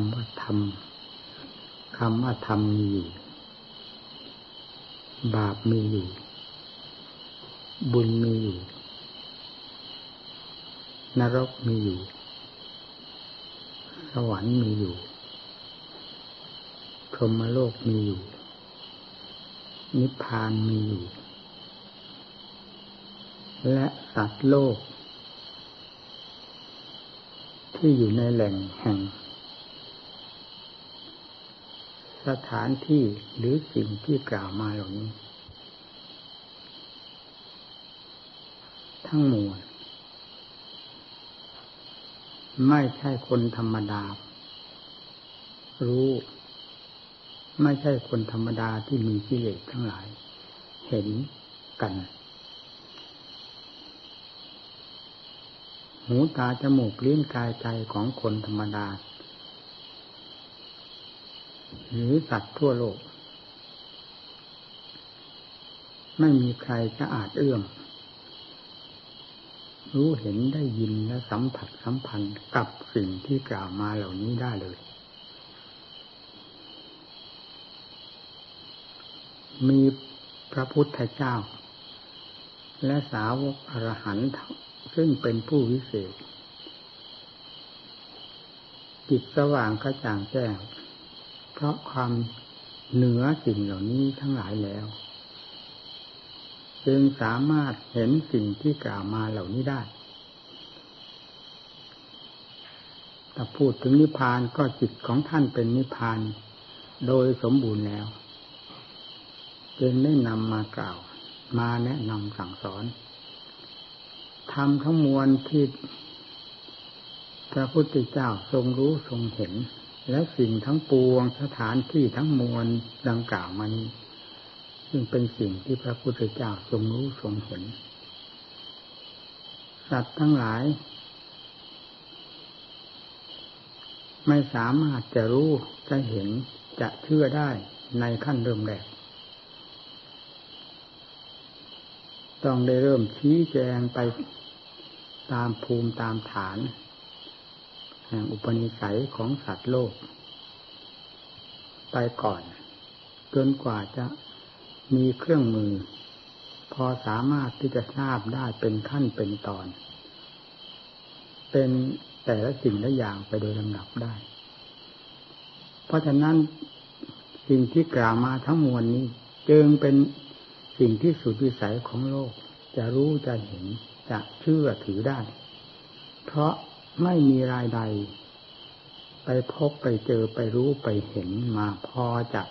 ำว่าธรรมคำว่าธรรมมีอยู่ บาปมีอยู่ บุญมีอยู่ นรกมีอยู่ สวรรค์มีอยู่พรหมโลกมีอยู่ นิพพานมีอยู่ และสัตว์โลก ที่อยู่ในแหล่งแห่ง สถานที่หรือสิ่งที่กล่าวมาเหล่านี้ ทั้งมวลไม่ใช่คนธรรมดา รู้ ไม่ใช่คนธรรมดาที่มีกิเลสทั้งหลาย เห็นกัน หูตาจมูกลิ้นกายใจของคนธรรมดา หรือสัตว์ทั่วโลก ไม่มีใครจะอาจเอื้อมรู้เห็นได้ยินและสัมผัสสัมพันธ์กับสิ่งที่กล่าวมาเหล่านี้ได้เลย มีพระพุทธเจ้า และสาวกอรหันต์ซึ่งเป็นผู้วิเศษจิตสว่างกระจ่างแจ้ง ราะความเหนือสิ่งเหล่านี้ทั้งหลายแล้ว จึงสามารถเห็นสิ่งที่กล่าวมาเหล่านี้ได้ถ้าพูดถึงนิพพานก็จิตของท่านเป็นนิพพาน โดยสมบูรณ์แล้วจึงได้นำมากล่าว มาแนะนำสั่งสอนทำทั้งมวลที่พระพุทธเจ้าทรงรู้ทรงเห็น และสิ่งทั้งปวงสถานที่ทั้งมวลดังกล่าวมานี้ ซึ่งเป็นสิ่งที่พระพุทธเจ้าทรงรู้ทรงเห็น สัตว์ทั้งหลาย ไม่สามารถจะรู้จะเห็นจะเชื่อได้ในขั้นเริ่มแรก ต้องได้เริ่มชี้แจงไปตามภูมิตามฐาน แห่งอุปนิสัยของสัตว์โลก ไปก่อนจนกว่าจะมีเครื่องมือ พอสามารถที่จะทราบได้เป็นขั้นเป็นตอน เป็นแต่ละสิ่งละอย่างไปโดยลำดับได้ เพราะฉะนั้นสิ่งที่กล่าวมาทั้งมวลนี้จึงเป็นสิ่งที่สุดวิสัยของโลก จะรู้จะเห็นจะเชื่อถือได้ เพราะ ไม่มีรายใด ไปพบไปเจอไปรู้ไปเห็นมาพอจะ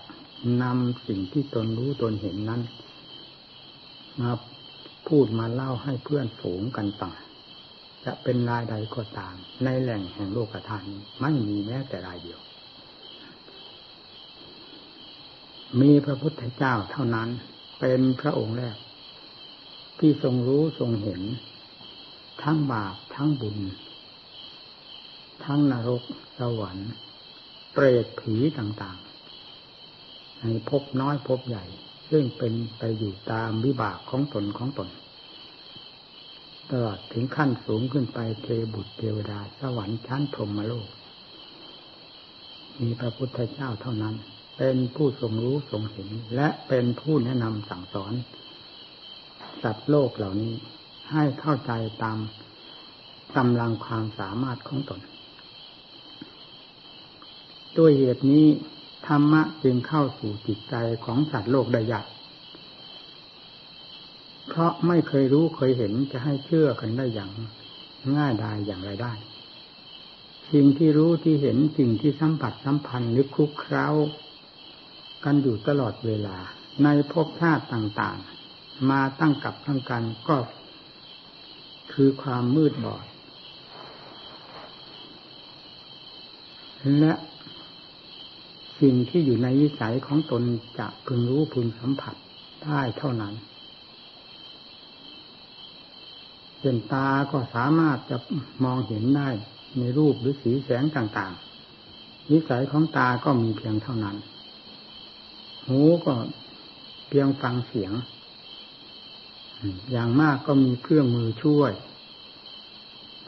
นำสิ่งที่ตนรู้ตนเห็นนั้นมาพูดมาเล่าให้เพื่อนฝูงกันต่างจะเป็นรายใดก็ตาม ในแหล่งแห่งโลกธาตุนี้ไม่มีแม้แต่รายเดียว มีพระพุทธเจ้าเท่านั้นเป็นพระองค์แรก ที่ทรงรู้ทรงเห็น ทั้งบาปทั้งบุญ ทั้งนรกสวรรค์ เปรตผีต่างๆ ในภพน้อยภพใหญ่ ซึ่งเป็นไปอยู่ตามวิบากของตนของตน ตลอดถึงขั้นสูงขึ้นไปเทบุตรเทวดาสวรรค์ชั้นพรหมโลก มีพระพุทธเจ้าเท่านั้น เป็นผู้ทรงรู้ทรงเห็น และเป็นผู้แนะนำสั่งสอน สัตว์โลกเหล่านี้ให้เข้าใจตามกำลังความสามารถของตน ด้วยเหตุนี้ธรรมะจึงเข้าสู่จิตใจของสัตว์โลกได้ยากเพราะไม่เคยรู้เคยเห็นจะให้เชื่อกันได้อย่างง่ายดายอย่างไรได้ สิ่งที่รู้ที่เห็นสิ่งที่สัมผัสสัมพันธ์หรือคลุกเคล้า กันอยู่ตลอดเวลา ในภพชาติต่างๆ มาตั้งกับตั้งกันก็คือความมืดบอด และ สิ่งที่อยู่ในวิสัยของตนจะพึงรู้พึงสัมผัสได้เท่านั้นเห็นตาก็สามารถจะมองเห็นได้ในรูปหรือสีแสงต่างๆ วิสัยของตาก็มีเพียงเท่านั้น หูก็เพียงฟังเสียง อย่างมากก็มีเครื่องมือช่วย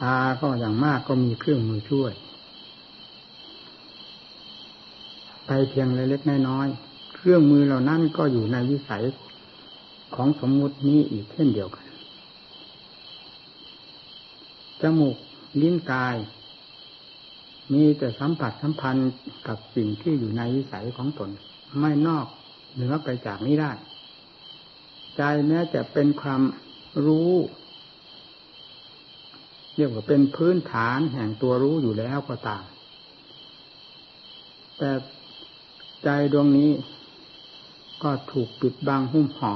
ตาก็อย่างมากก็มีเครื่องมือช่วย ไปเพียงเล็กๆน้อยๆเครื่องมือเหล่านั้นก็อยู่ในวิสัยของสมมุตินี้อีกเช่นเดียวกัน จมูกลิ้นกาย มีแต่สัมผัสสัมพันธ์กับสิ่งที่อยู่ในวิสัยของตน ไม่นอกเหนือไปจากนี้ได้ ใจแม้จะเป็นความรู้เรียกว่าเป็นพื้นฐานแห่งตัวรู้อยู่แล้วก็ตาม แต่ ใจดวงนี้ ก็ถูกปิดบังหุ้มห่อ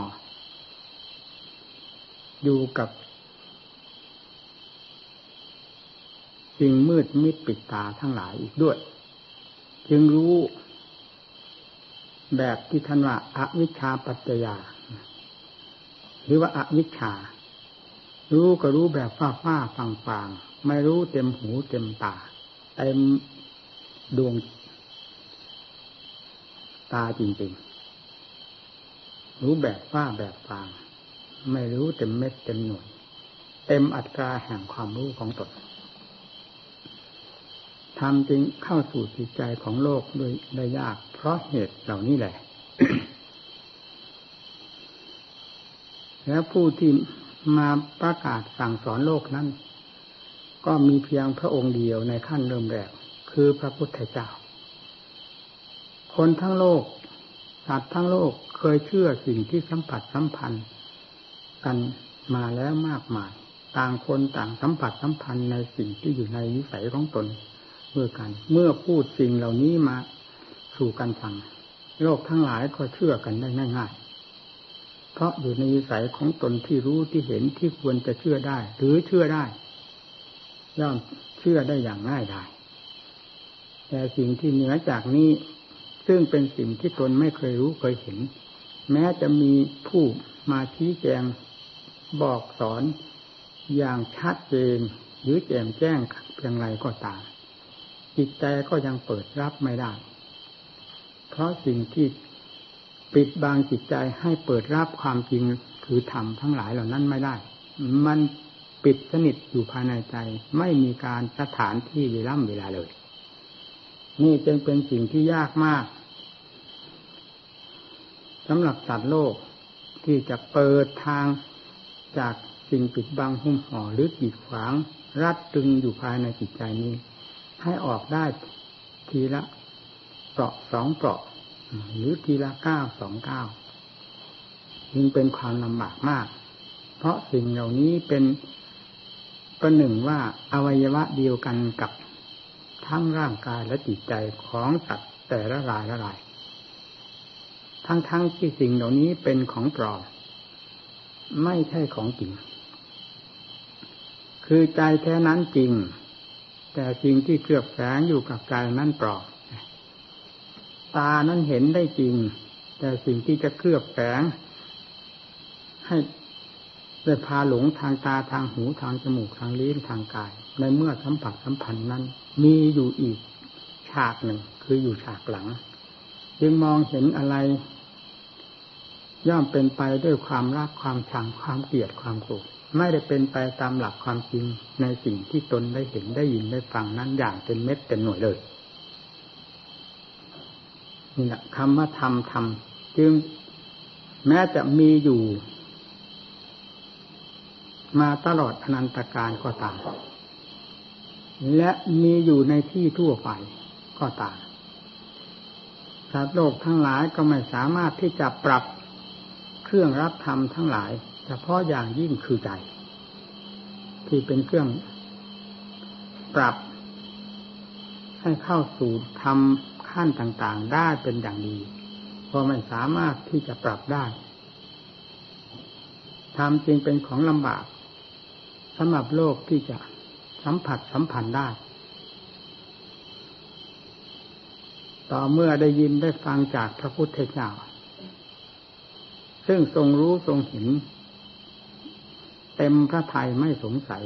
อยู่กับสิ่งมืดมิดปิดตาทั้งหลายอีกด้วย จึงรู้แบบที่ท่านว่าอาวิชชาปัจจยา หรือว่าอาวิชชา รู้ก็รู้แบบฟ้าฟ้าฟังฟังไม่รู้เต็มหูเต็มตาเต็มดวง ตาจริงๆ รู้แบบฟ้าแบบฟาง ไม่รู้เต็มเม็ดเต็มหน่วย เต็มอัตราแห่งความรู้ของตนทำจริงเข้าสู่จิตใจของโลกโดยได้ยาก เพราะเหตุเหล่านี้แหละ แล้วผู้ที่มาประกาศสั่งสอนโลกนั้น ก็มีเพียงพระองค์เดียวในขั้นเริ่มแรก คือพระพุทธเจ้า คนทั้งโลก สัตว์ทั้งโลกเคยเชื่อสิ่งที่สัมผัสสัมพันธ์กันมาแล้วมากมาย ต่างคนต่างสัมผัสสัมพันธ์ในสิ่งที่อยู่ในวิสัยของตนเมื่อกัน เมื่อพูดสิ่งเหล่านี้มาสู่กันฟัง โลกทั้งหลายก็เชื่อกันได้ง่ายๆ เพราะอยู่ในวิสัยของตนที่รู้ที่เห็นที่ควรจะเชื่อได้ หรือเชื่อได้ ย่อมเชื่อได้อย่างง่ายดายแต่สิ่งที่เหนือจากนี้ ซึ่งเป็นสิ่งที่ตนไม่เคยรู้เคยเห็น แม้จะมีผู้มาชี้แจงบอกสอนอย่างชัดเจนหรือแจมแจ้งเพียงไรก็ตามจิตใจก็ยังเปิดรับไม่ได้ เพราะสิ่งที่ปิดบังจิตใจให้เปิดรับความจริงคือธรรมทั้งหลายเหล่านั้นไม่ได้ มันปิดสนิทอยู่ภายในใจ ไม่มีการสถานที่เวล่ำเวลาเลย นี่จึงเป็นสิ่งที่ยากมาก สำหรับสัตว์โลกที่จะเปิดทางจากสิ่งปิดบังหุ้มห่อหรือกีดขวาง รัดตึงอยู่ภายในจิตใจนี้ ให้ออกได้ทีละเปราะสองเปราะ หรือทีละเก้าสองเก้ายิ่งเป็นความลำบากมาก เพราะสิ่งเหล่านี้เป็นประหนึ่งว่าอวัยวะเดียวกันกับทั้งร่างกายและจิตใจของสัตว์แต่ละรายละราย ทั้งๆทที่สิ่งเหล่านี้เป็นของปลอมไม่ใช่ของจริง คือใจแท้นั้นจริง แต่สิ่งที่เคลือบแฝงอยู่กับใจนั้นปลอมตานั้นเห็นได้จริง แต่สิ่งที่จะเคลือบแฝงให้ได้พาหลงทางตาทางหูทางจมูกทางลิ้นทางกาย ในเมื่อสัมผัสสัมพันธ์นั้น มีอยู่อีกฉากหนึ่งคืออยู่ฉากหลัง จึงมองเห็นอะไร ย่อมเป็นไปด้วยความรักความชังความเกลียดความโกรธไม่ได้เป็นไปตามหลักความจริงในสิ่งที่ตนได้เห็นได้ยินได้ฟังนั้นอย่างเป็นเม็ดเป็นหน่วยเลยนี่แหละคำว่าทำทำจึงแม้จะมีอยู่ มาตลอดอนันตการก็ตามและมีอยู่ในที่ทั่วไปก็ตามสัตว์โลกทั้งหลายก็ไม่สามารถที่จะปรับ เครื่องรับธรรมทั้งหลาย เฉพาะอย่างยิ่งคือใจ ที่เป็นเครื่องปรับ ให้เข้าสู่ธรรมขั้นต่างๆ ได้เป็นอย่างดีพอไม่สามารถที่จะปรับได้ทำจริงเป็นของลำบากสำหรับโลกที่จะสัมผัสสัมพันธ์ได้ ต่อเมื่อได้ยินได้ฟังจากพระพุทธเจ้า ซึ่งทรงรู้ทรงเห็น เต็มพระทัยไม่สงสัย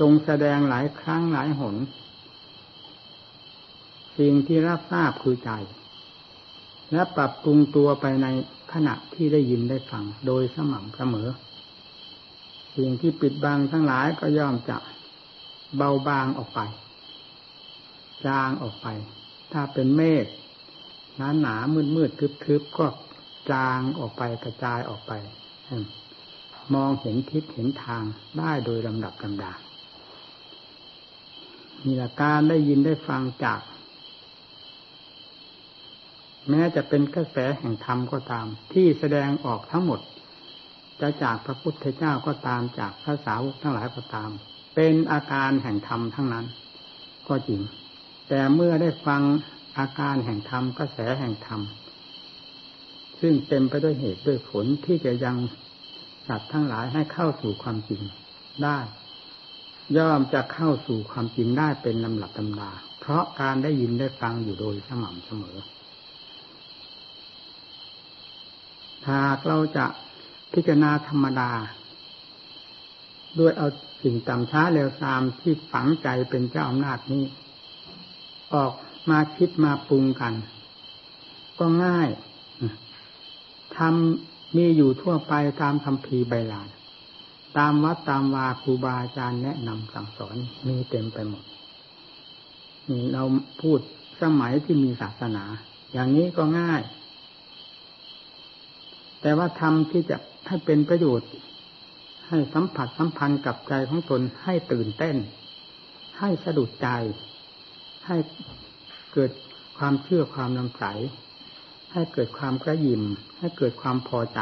ทรงแสดงหลายครั้งหลายหน สิ่งที่รับทราบคือใจ และปรับปรุงตัวไปในขณะที่ได้ยินได้ฟังโดยสม่ำเสมอ สิ่งที่ปิดบังทั้งหลายก็ย่อมจะเบาบางออกไป จางออกไป ถ้าเป็นเมฆ หนาหนามืดมืดทึบทึบก็จางออกไปกระจายออกไปมองเห็นทิศเห็นทางได้โดยลำดับลำดามีหลักการได้ยินได้ฟังจาก แม้จะเป็นกระแสแห่งธรรมก็ตาม ที่แสดงออกทั้งหมด จะจากพระพุทธเจ้าก็ตามจากพระสาวกทั้งหลายก็ตาม เป็นอาการแห่งธรรมทั้งนั้น ก็จริง แต่เมื่อได้ฟัง อาการแห่งธรรมกระแสแห่งธรรม ซึ่งเต็มไปด้วยเหตุด้วยผลที่จะยังสัตว์ทั้งหลายให้เข้าสู่ความจริงได้ ย่อมจะเข้าสู่ความจริงได้เป็นลำหลับตำดา เพราะการได้ยินได้ฟังอยู่โดยสม่ำเสมอ หากเราจะพิจารณาธรรมดา ด้วยเอาสิ่งต่ำช้าเร็วซามที่ฝังใจเป็นเจ้าอำนาจนี้ ออก มาคิดมาปรุงกัน ก็ง่ายทำมีอยู่ทั่วไปตามคำพีใบลานตามวัดตามวาครูบาอาจารย์แนะนำสั่งสอนมีเต็มไปหมดนี่เราพูดสมัยที่มีศาสนา อย่างนี้ก็ง่าย แต่ว่าทำที่จะให้เป็นประโยชน์ ให้สัมผัสสัมพันธ์กับใจของตนให้ตื่นเต้น ให้สะดุดใจ ให้ เกิดความเชื่อความนำใสให้เกิดความกระยิมให้เกิดความพอใจ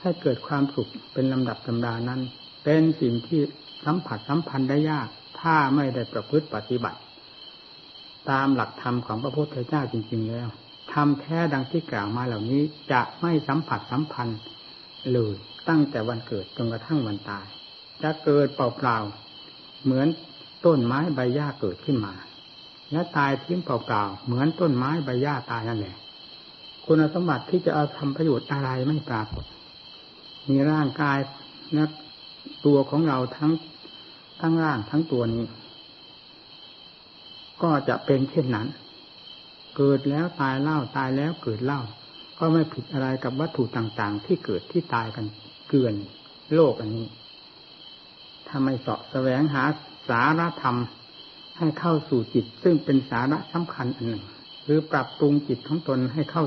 ให้เกิดความสุขเป็นลำดับตำดานั้น เป็นสิ่งที่สัมผัสสัมพันธ์ได้ยาก ถ้าไม่ได้ประพฤติปฏิบัติ ตามหลักธรรมของพระพุทธเจ้าจริง ๆ แล้วทำแท้ดังที่กล่าวมาเหล่านี้จะไม่สัมผัสสัมพันธ์เลยตั้งแต่วันเกิดจนกระทั่งวันตาย จะเกิดเปล่าๆเหมือนต้นไม้ใบหญ้าเกิดขึ้นมา และตายทิ้งเปล่าๆเหมือนต้นไม้ใบหญ้าตายนั่นแหละ คุณสมบัติที่จะเอาทำประโยชน์อะไรไม่ปรากฏมีร่างกายนะตัวของเราทั้งทั้งร่างทั้งตัวนี้ ก็จะเป็นเช่นนั้น เกิดแล้วตายเล่าตายแล้วเกิดเล่า ก็ไม่ผิดอะไรกับวัตถุต่าง ๆ ที่เกิดที่ตายกันเกลื่อนโลกอันนี้ถ้าไม่สอบแสวงหาสารธรรม ให้เข้าสู่จิต ซึ่งเป็นสาระสำคัญอันหนึ่ง หรือปรับปรุงจิตของตนให้เข้า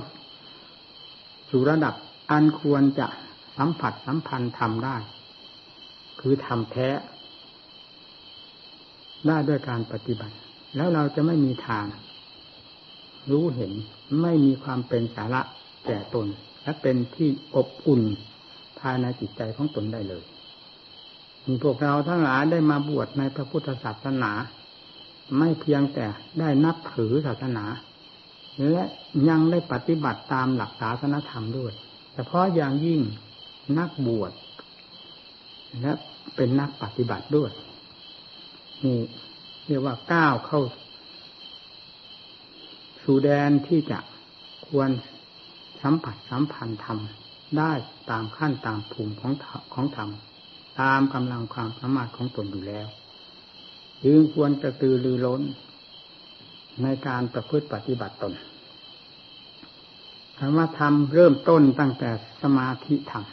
สู่ระดับอันควรจะสัมผัสสัมพันธ์ทำได้ คือทำแท้ ได้ด้วยการปฏิบัติ แล้วเราจะไม่มีทาง รู้เห็นไม่มีความเป็นสาระแก่ตน และเป็นที่อบอุ่นภายในจิตใจของตนได้เลยพวกเราทั้งหลายได้มาบวชในพระพุทธศาสนา ไม่เพียงแต่ได้นับถือศาสนา และยังได้ปฏิบัติตามหลักศาสนธรรมด้วยแต่เฉพาะอย่างยิ่งนักบวชและเป็นนักปฏิบัติด้วยนี่เรียกว่าก้าวเข้าสู่แดนที่จะควรสัมผัสสัมพันธ์ธรรมได้ตามขั้นตามภูมิของของธรรมตามกำลังความสามารถของตนอยู่แล้ว จึงควรกระตือรือร้น ในการประพฤติปฏิบัติตนคำว่าทำเริ่มต้นตั้งแต่สมาธิธรรม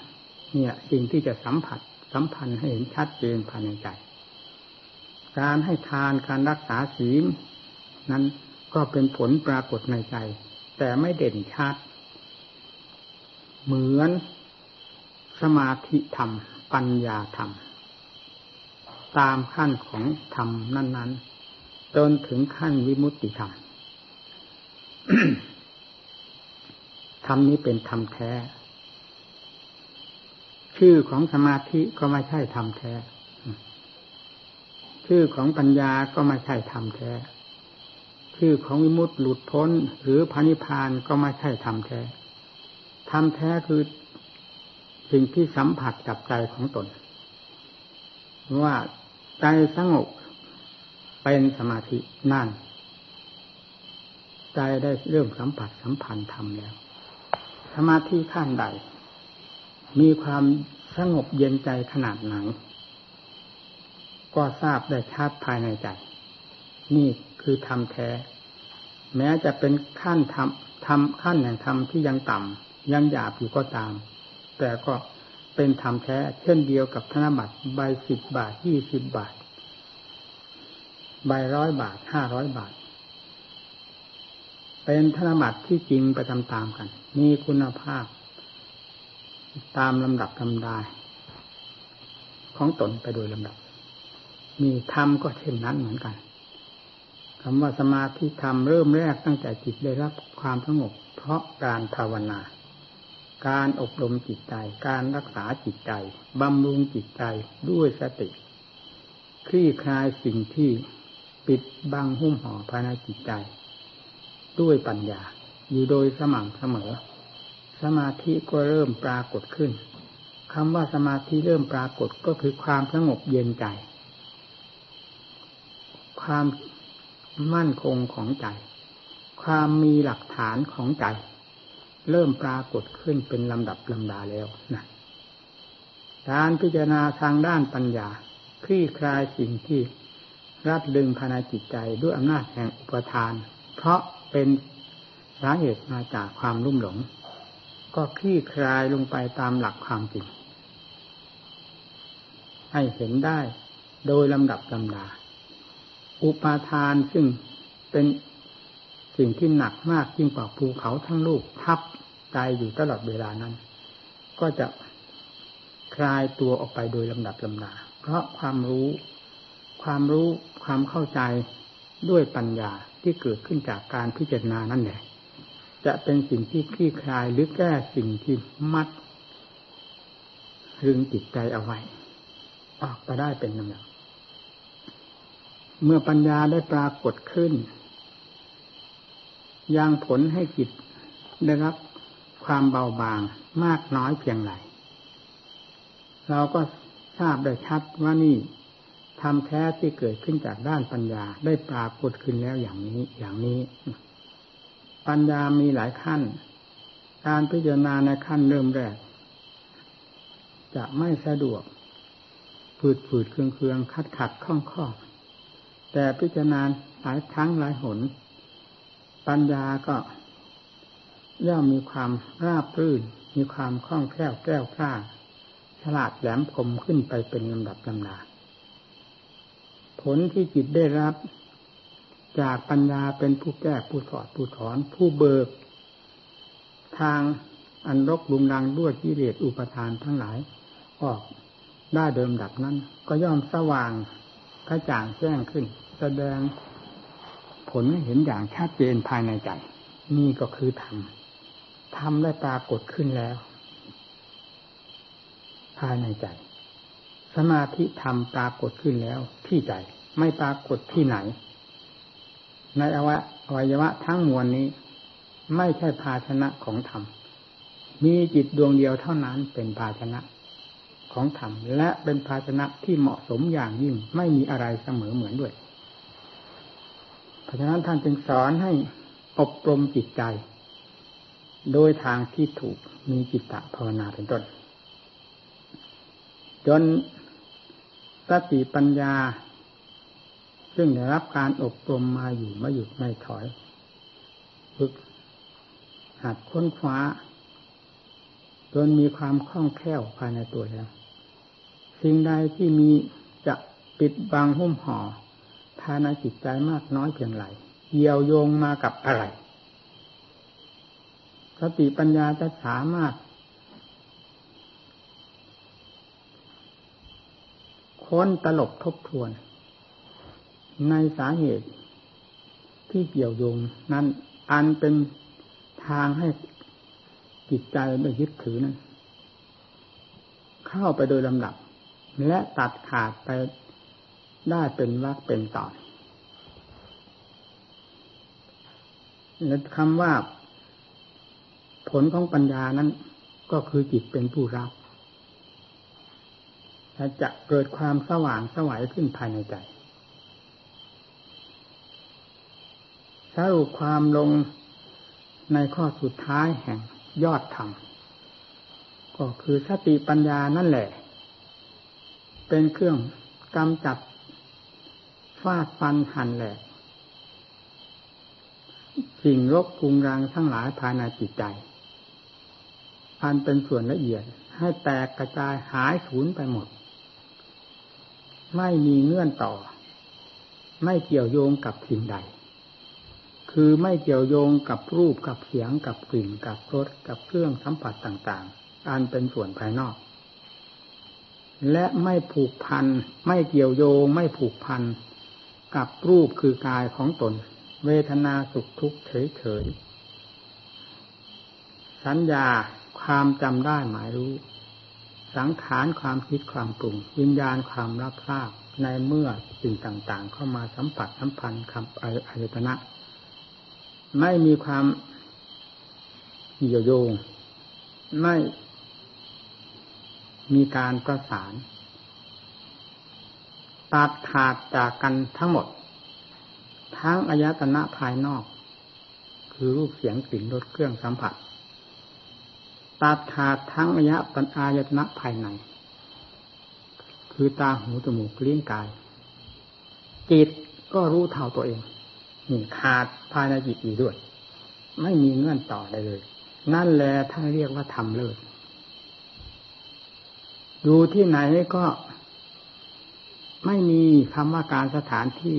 เนี่ยสิ่งที่จะสัมผัสสัมพันธ์ให้เห็นชัดเจนภายในใจ การให้ทานการรักษาศีลนั้นก็เป็นผลปรากฏในใจ แต่ไม่เด่นชัด เหมือนสมาธิธรรม ปัญญาธรรม ตามขั้นของธรรมนั้น ๆ จนถึงขั้นวิมุตติธรรมธรรมนี้เป็นธรรมแท้ ชื่อของสมาธิก็ไม่ใช่ธรรมแท้ ชื่อของปัญญาก็ไม่ใช่ธรรมแท้ ชื่อของวิมุตติหลุดพ้นหรือพานิพานก็ไม่ใช่ธรรมแท้ ธรรมแท้คือสิ่งที่สัมผัสกับใจของตนว่า ใจสงบเป็นสมาธินั่น ใจได้เริ่มสัมผัสสัมพันธ์ธรรมแล้ว สมาธิขั้นใด มีความสงบเย็นใจขนาดไหนก็ทราบได้ชัดภายในใจ นี่คือธรรมแท้ แม้จะเป็นขั้นธรรมทำขั้นแห่งธรรมที่ยังต่ำยังหยาบอยู่ก็ตาม แต่ก็ เป็นธรรมแท้ เช่นเดียวกับธนบัตรใบสิบบาทยี่สิบบาท ใบร้อยบาทห้าร้อยบาท เป็นธนบัตรที่จริงไปตามๆกัน มีคุณภาพ ตามลำดับลำดาของตนไปโดยลำดับ มีธรรมก็เช่นนั้นเหมือนกันคำว่าสมาธิธรรมเริ่มแรกตั้งแต่จิตได้รับความสงบเพราะการภาวนา การอบรมจิตใจ การรักษาจิตใจบำรุงจิตใจด้วยสติคลี่คลายสิ่งที่ปิดบังหุ้มห่อภายในจิตใจ ด้วยปัญญา อยู่โดยสม่ำเสมอ สมาธิก็เริ่มปรากฏขึ้นคำว่าสมาธิเริ่มปรากฏก็คือความสงบเย็นใจ ความมั่นคงของใจ ความมีหลักฐานของใจ เริ่มปรากฏขึ้นเป็นลำดับลำดาแล้วนะการพิจารณาทางด้านปัญญาคลี่คลายสิ่งที่รัดดึงภายในจิตใจด้วยอำนาจแห่งอุปทาน เพราะเป็นสาเหตุมาจากความรุ่มหลง ก็คลี่คลายลงไปตามหลักความจริง ให้เห็นได้โดยลำดับลำดา อุปาทานซึ่งเป็น สิ่งที่หนักมากยิ่งกว่าภูเขาทั้งลูกทับใจอยู่ตลอดเวลานั้น ก็จะคลายตัวออกไปโดยลำดับลำดา เพราะความรู้ ความรู้ความเข้าใจด้วยปัญญาที่เกิดขึ้นจากการพิจารณานั่นแหละจะเป็นสิ่งที่คลี่คลายหรือแก้สิ่งที่มัดรึงจิตใจเอาไว้ ออกไปได้เป็นลำดับเมื่อปัญญาได้ปรากฏขึ้น ยังผลให้จิตได้รับความเบาบางมากน้อยเพียงไรเราก็ทราบได้ชัดว่านี่ธรรมแท้ที่เกิดขึ้นจากด้านปัญญาได้ปรากฏขึ้นแล้วอย่างนี้อย่างนี้ ปัญญามีหลายขั้น การพิจารณาในขั้นเริ่มแรก จะไม่สะดวกฝืดฝืดเคืองเคืองคัดขัดข้องข้อแต่พิจารณาหลายครั้งหลายหน ปัญญาก็ย่อมมีความราบรื่น มีความคล่องแคล่วแก้วกล้าฉลาดแหลมคมขึ้นไปเป็นลำดับลำดาผลที่จิตได้รับ จากปัญญาเป็นผู้แก้ผู้ถอดผู้ถอน ผู้เบิก ทางอันรกลุมรังด้วยกิเลสอุปทานทั้งหลาย ออกได้เดิมดับนั้น ก็ย่อมสว่างกระจ่างแจ้งขึ้น แสดง ผลเห็นอย่างชัดเจนภายในใจ นี่ก็คือธรรมธรรมได้ปรากฏขึ้นแล้ว ภายในใจ สมาธิธรรมปรากฏขึ้นแล้วที่ใจ ไม่ปรากฏที่ไหน ในอวัยวะทั้งมวลนี้ ไม่ใช่ภาชนะของธรรม มีจิตดวงเดียวเท่านั้นเป็นภาชนะของธรรมและเป็นภาชนะที่เหมาะสมอย่างยิ่งไม่มีอะไรเสมอเหมือนด้วย เพราะฉะนั้นท่านจึงสอนให้อบรมจิตใจ โดยทางที่ถูกมีจิตตภาวนาเป็นต้น จนสติปัญญา ซึ่งได้รับการอบรมมาอยู่ไม่หยุดไม่ถอย ฝึก หัดค้นคว้า จนมีความคล่องแคล่วภายในตัวแล้ว สิ่งใดที่มีจะปิดบังหุ้มห่อายในจิตใจมากน้อยเพียงไรเกี่ยวโยงมากับอะไรสติปัญญาจะสามารถ ค้นตลบทบทวน ในสาเหตุที่เกี่ยวโยงนั้นอันเป็นทางให้จิตใจไม่ยึดถือนั้น เข้าไปโดยลำดับ และตัดขาดไป ได้เป็นวักเป็นตอนและคำว่า ผลของปัญญานั้น ก็คือจิตเป็นผู้รับและจะเกิดความสว่างสวัยขึ้นภายในใจสรุปความลงในข้อสุดท้ายแห่งยอดธรรมก็คือสติปัญญานั่นแหละ เป็นเครื่องกำจัด ฟาดฟันหันแหลกสิ่งรบกุงรังทั้งหลายภายในจิตใจอันเป็นส่วนละเอียด ให้แตกกระจายหายสูญไปหมด ไม่มีเงื่อนต่อ ไม่เกี่ยวโยงกับสิ่งใด คือไม่เกี่ยวโยงกับรูปกับเสียงกับกลิ่นกับรสกับเครื่องสัมผัสต่างๆ อันเป็นส่วนภายนอก และไม่ผูกพัน ไม่เกี่ยวโยง ไม่ผูกพัน กับรูปคือกายของตน เวทนาสุขทุกข์เฉยๆสัญญาความจำได้หมายรู้ สังขารความคิดความปรุง วิญญาณความรับทราบในเมื่อสิ่งต่างๆ เข้ามาสัมผัสสัมพันธ์คำอายตนะ ไม่มีความเกี่ยวโยง ไม่มีการประสาน ตัดขาดจากกันทั้งหมด ทั้งอายตนะภายนอก คือรูปเสียงกลิ่นรสเครื่องสัมผัสตัดขาดทั้งอายตนะอายตนะภายใน คือตาหูจมูกลิ้นกาย จิตก็รู้เท่าตัวเองนี่ขาดภายในจิตอีกด้วย ไม่มีเงื่อนต่อได้เลย นั่นแหละท่านเรียกว่าทำเลิศอยู่ที่ไหนก็ ไม่มีคำว่าการสถานที่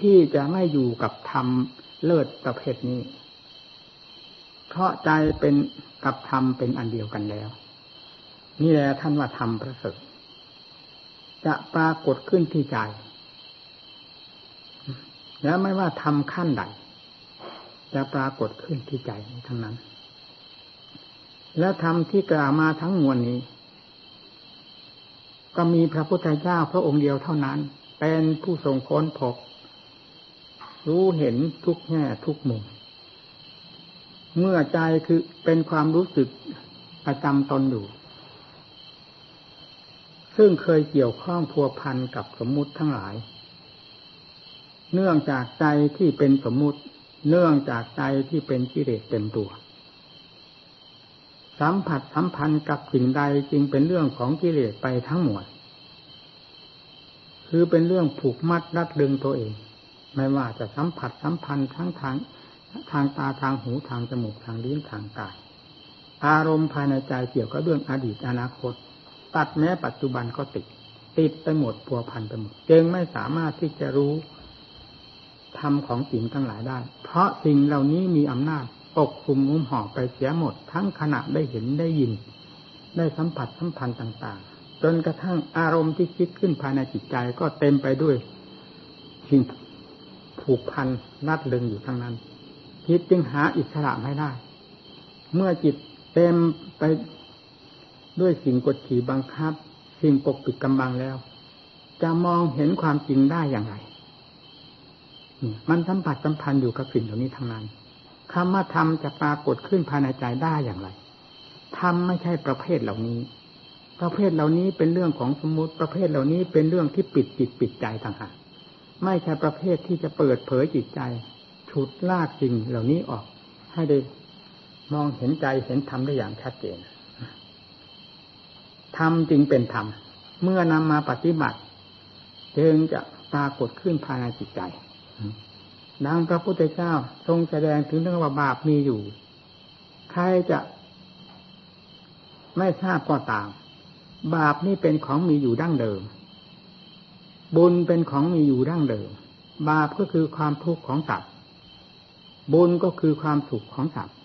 ที่จะไม่อยู่กับธรรมเลิศประเภทนี้ เพราะใจเป็นกับธรรมเป็นอันเดียวกันแล้ว นี่แหละท่านว่าธรรมประเสริฐจะปรากฏขึ้นที่ใจ แล้วไม่ว่าทำขั้นใดจะปรากฏขึ้นที่ใจทั้งนั้น และธรรมที่กล่าวมาทั้งมวลนี้ ก็มีพระพุทธเจ้าพระองค์เดียวเท่านั้น เป็นผู้ทรงค้นพบ รู้เห็นทุกแง่ทุกมุม เมื่อใจคือเป็นความรู้สึกประจำตนอยู่ ซึ่งเคยเกี่ยวข้องพัวพันกับสมมุติทั้งหลาย เนื่องจากใจที่เป็นสมมุติ เนื่องจากใจที่เป็นกิเลสเต็มตัว สัมผัสสัมพันธ์กับสิ่งใดจึงเป็นเรื่องของกิเลสไปทั้งหมด คือเป็นเรื่องผูกมัดรัดดึงตัวเอง ไม่ว่าจะสัมผัสสัมพันธ์ทั้งทางทางตาทางหูทางจมูกทางลิ้นทางกาย อารมณ์ภายในใจเกี่ยวกับเรื่องอดีตอนาคต ตัดแม้ปัจจุบันก็ติด ติดไปหมดพัวพันไปหมดจึงไม่สามารถที่จะรู้ธรรมของสิ่งทั้งหลายได้ เพราะสิ่งเหล่านี้มีอำนาจ ปกคลุมงุ้มห่อไปเสียหมด ทั้งขณะได้เห็นได้ยิน ได้สัมผัสสัมพันธ์ต่าง ๆ จนกระทั่งอารมณ์ที่คิดขึ้นภายในจิตใจก็เต็มไปด้วยสิ่งผูกพันนัดลึงอยู่ทั้งนั้นจิตจึงหาอิสระไม่ได้ เมื่อจิตเต็มไปด้วยสิ่งกดขี่บังคับ สิ่งปกปิดกำบังแล้ว จะมองเห็นความจริงได้อย่างไรมันสัมผัสสัมพันธ์อยู่กับสิ่งเหล่านี้ทั้งนั้น คำว่าธรรมจะปรากฏขึ้นภายในใจได้อย่างไรธรรมไม่ใช่ประเภทเหล่านี้ ประเภทเหล่านี้เป็นเรื่องของสมมติประเภทเหล่านี้เป็นเรื่องที่ปิดจิตปิดใจต่างหากไม่ใช่ประเภทที่จะเปิดเผยจิตใจ ฉุดลากสิ่งเหล่านี้ออก ให้ได้มองเห็นใจเห็นธรรมได้อย่างชัดเจนธรรมจึงเป็นธรรม เมื่อนำมาปฏิบัติ จึงจะปรากฏขึ้นภายในจิตใจ ดังพระพุทธเจ้าทรงแสดงถึงเรื่องว่าบาปมีอยู่ ใครจะไม่ทราบก็ตาม บาปนี่เป็นของมีอยู่ดั้งเดิม บุญเป็นของมีอยู่ดั้งเดิม บาปก็คือความทุกข์ของสัตว์บุญก็คือความสุขของสัตว์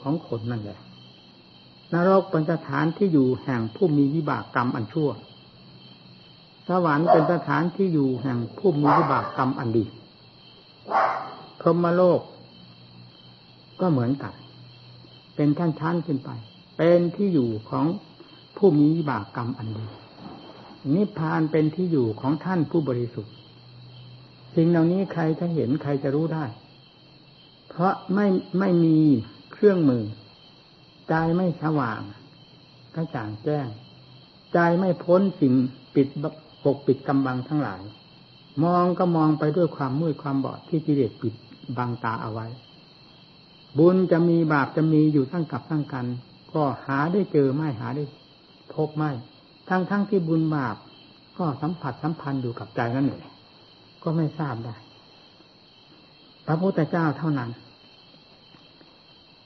ของคนนั่นแหละนรกเป็นสถานที่อยู่แห่งผู้มีวิบากกรรมอันชั่ว สวรรค์เป็นสถานที่อยู่แห่งผู้มีวิบากกรรมอันดี พรหมโลก ก็เหมือนกัน เป็นท่านชั้นขึ้นไป เป็นที่อยู่ของผู้มีบากกรรมอันดี นิพพานเป็นที่อยู่ของท่านผู้บริสุทธิ์ สิ่งเหล่านี้ใครจะเห็นใครจะรู้ได้ เพราะไม่ไม่มีเครื่องมือ ใจไม่สว่างกระจ่างแจ้ง ใจไม่พ้นสิ่งปิดปกปิดกำบังทั้งหลาย มองก็มองไปด้วยความมืดความบอดที่กิเลสปิด บังตาเอาไว้ บุญจะมีบาปจะมีอยู่ทั้งกับทั้งกัน ก็หาได้เจอไม่หาได้พบไม่ทั้งทั้งที่บุญบาปก็สัมผัสสัมพันธ์อยู่กับใจนั่นแหละก็ไม่ทราบได้ พระพุทธเจ้าเท่านั้น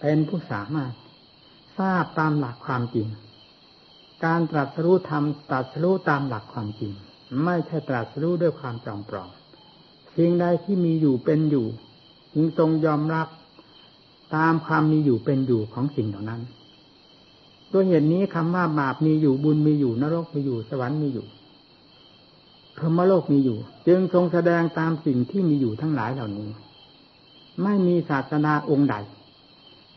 เป็นผู้สามารถทราบตามหลักความจริง การตรัสรู้ธรรมตรัสรู้ตามหลักความจริง ไม่ใช่ตรัสรู้ด้วยความจอมปลอมสิ่งใดที่มีอยู่เป็นอยู่ จึงทรงยอมรับตามความมีอยู่เป็นอยู่ของสิ่งเหล่านั้นด้วยเหตุนี้คำว่าบาปมีอยู่บุญมีอยู่นรกมีอยู่สวรรค์มีอยู่พรหมโลกมีอยู่ จึงทรงแสดงตามสิ่งที่มีอยู่ทั้งหลายเหล่านี้ ไม่มีศาสนาองค์ใด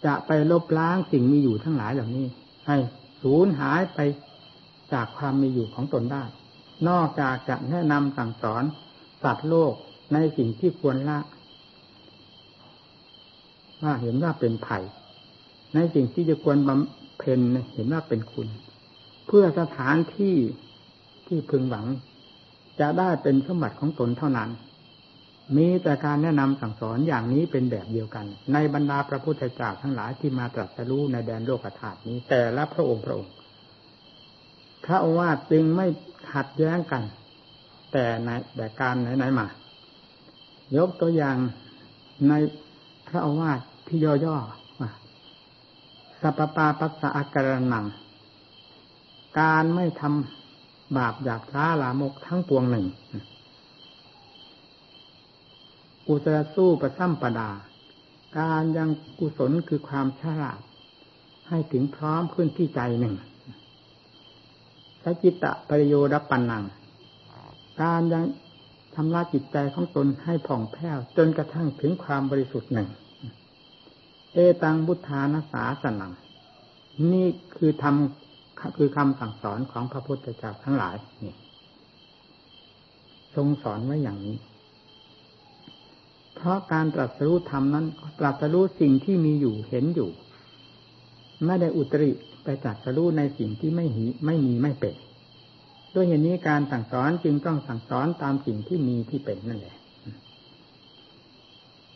จะไปลบล้างสิ่งมีอยู่ทั้งหลายเหล่านี้ ให้สูญหายไปจากความมีอยู่ของตนได้ นอกจากจะแนะนำสั่งสอนสัตว์โลกในสิ่งที่ควรละ ว่าเห็นว่าเป็นไผ่ในสิ่งที่จะควรบำเพ็ญเห็นว่าเป็นคุณ เพื่อสถานที่ที่พึงหวัง จะได้เป็นสมบัติของตนเท่านั้น มีแต่การแนะนำสั่งสอนอย่างนี้เป็นแบบเดียวกัน ในบรรดาพระพุทธเจ้าทั้งหลายที่มาตรัสรู้ในแดนโลกธาตุนี้ แต่ละพระองค์พระองค์ พระองค์ว่าจึงไม่ขัดแย้งกัน แต่ในแต่การไหนๆมายกตัวอย่างในพระอาวาส ที่ย่อๆว่าสัพปาปัสสะอาการนัง การไม่ทำบาปหยาบช้าลามกทั้งปวงหนึ่ง อุตรสู้ประซ้ำประดา การยังกุศลคือความฉลาด ให้ถึงพร้อมขึ้นที่ใจหนึ่งสจิตตะปริโยดปันนัง การยังทำลายจิตใจของตนให้ผ่องแผ้วจนกระทั่งถึงความบริสุทธิ์หนึ่ง เอตังบุทานาสาสนัง นี่คือทำคือคำสั่งสอนของพระพุทธเจ้าทั้งหลายนี่ทรงสอนไว้อย่างนี้ เพราะการตรัสรู้ธรรมนั้น ตรัสรู้สิ่งที่มีอยู่เห็นอยู่ ไม่ได้อุตริไปตรัสรู้ในสิ่งที่ไม่หีไม่มีไม่เป็นด้วยเหตุนี้การสั่งสอนจึงต้องสั่งสอนตามสิ่งที่มีที่เป็นนั่นแหละ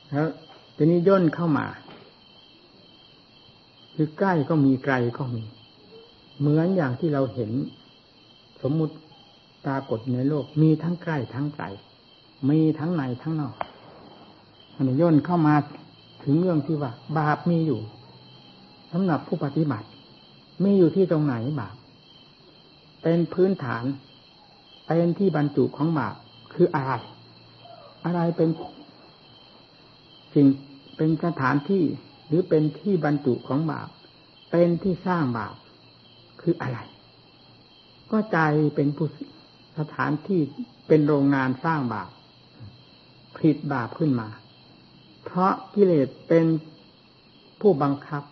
แล้วทีนี้ย่นเข้ามา คือใกล้ก็มีไกลก็มี เหมือนอย่างที่เราเห็น สมมุติตากฏในโลก มีทั้งใกล้ทั้งไกล มีทั้งในทั้งนอกอันนี้ย่นเข้ามาถึงเรื่องที่ว่า บาปมีอยู่สำหรับผู้ปฏิบัติ มีอยู่ที่ตรงไหนบาป เป็นพื้นฐาน เป็นที่บรรจุของบาปคืออะไร อะไรเป็นสิ่งเป็นสถานที่ หรือเป็นที่บรรจุของบาป เป็นที่สร้างบาปคืออะไร ก็ใจเป็นผู้สถานที่เป็นโรงงานสร้างบาปผลิตบาปขึ้นมา เพราะกิเลสเป็นผู้บังคับ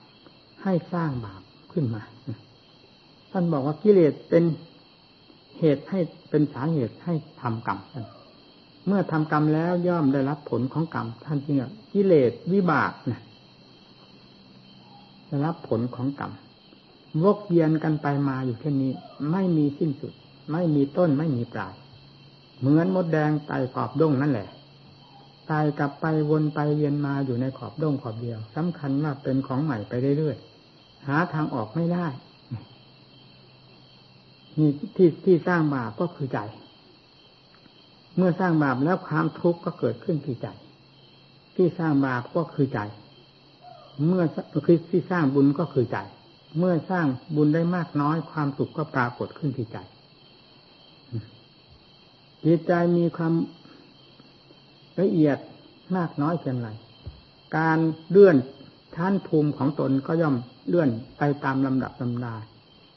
ให้สร้างบาปขึ้นมา ท่านบอกว่ากิเลสเป็นเหตุให้เป็นสาเหตุให้ทำกรรมเมื่อทำกรรมแล้วย่อมได้รับผลของกรรมท่านจึงกิเลสวิบากนะ รับผลของกรรมวกเวียนกันไปมาอยู่แค่นี้ ไม่มีสิ้นสุด ไม่มีต้นไม่มีปลาย เหมือนมดแดงไต่ขอบด้งนั่นแหละตายกลับไปวนไปเวียนมาอยู่ในขอบด้งขอบเดียวสำคัญว่าเป็นของใหม่ไปเรื่อยๆหาทางออกไม่ได้นี่ที่ที่สร้างบาปก็คือใจ เมื่อสร้างบาปแล้วความทุกข์ก็เกิดขึ้นที่ใจ ที่สร้างบาปก็คือใจ เมื่อคือที่สร้างบุญก็คือใจ เมื่อสร้างบุญได้มากน้อยความสุขก็ปรากฏขึ้นที่ใจจิตใจมีความละเอียดมากน้อยเพียงไรการเลื่อนชั้นภูมิของตนก็ย่อมเลื่อนไปตามลำดับลำดา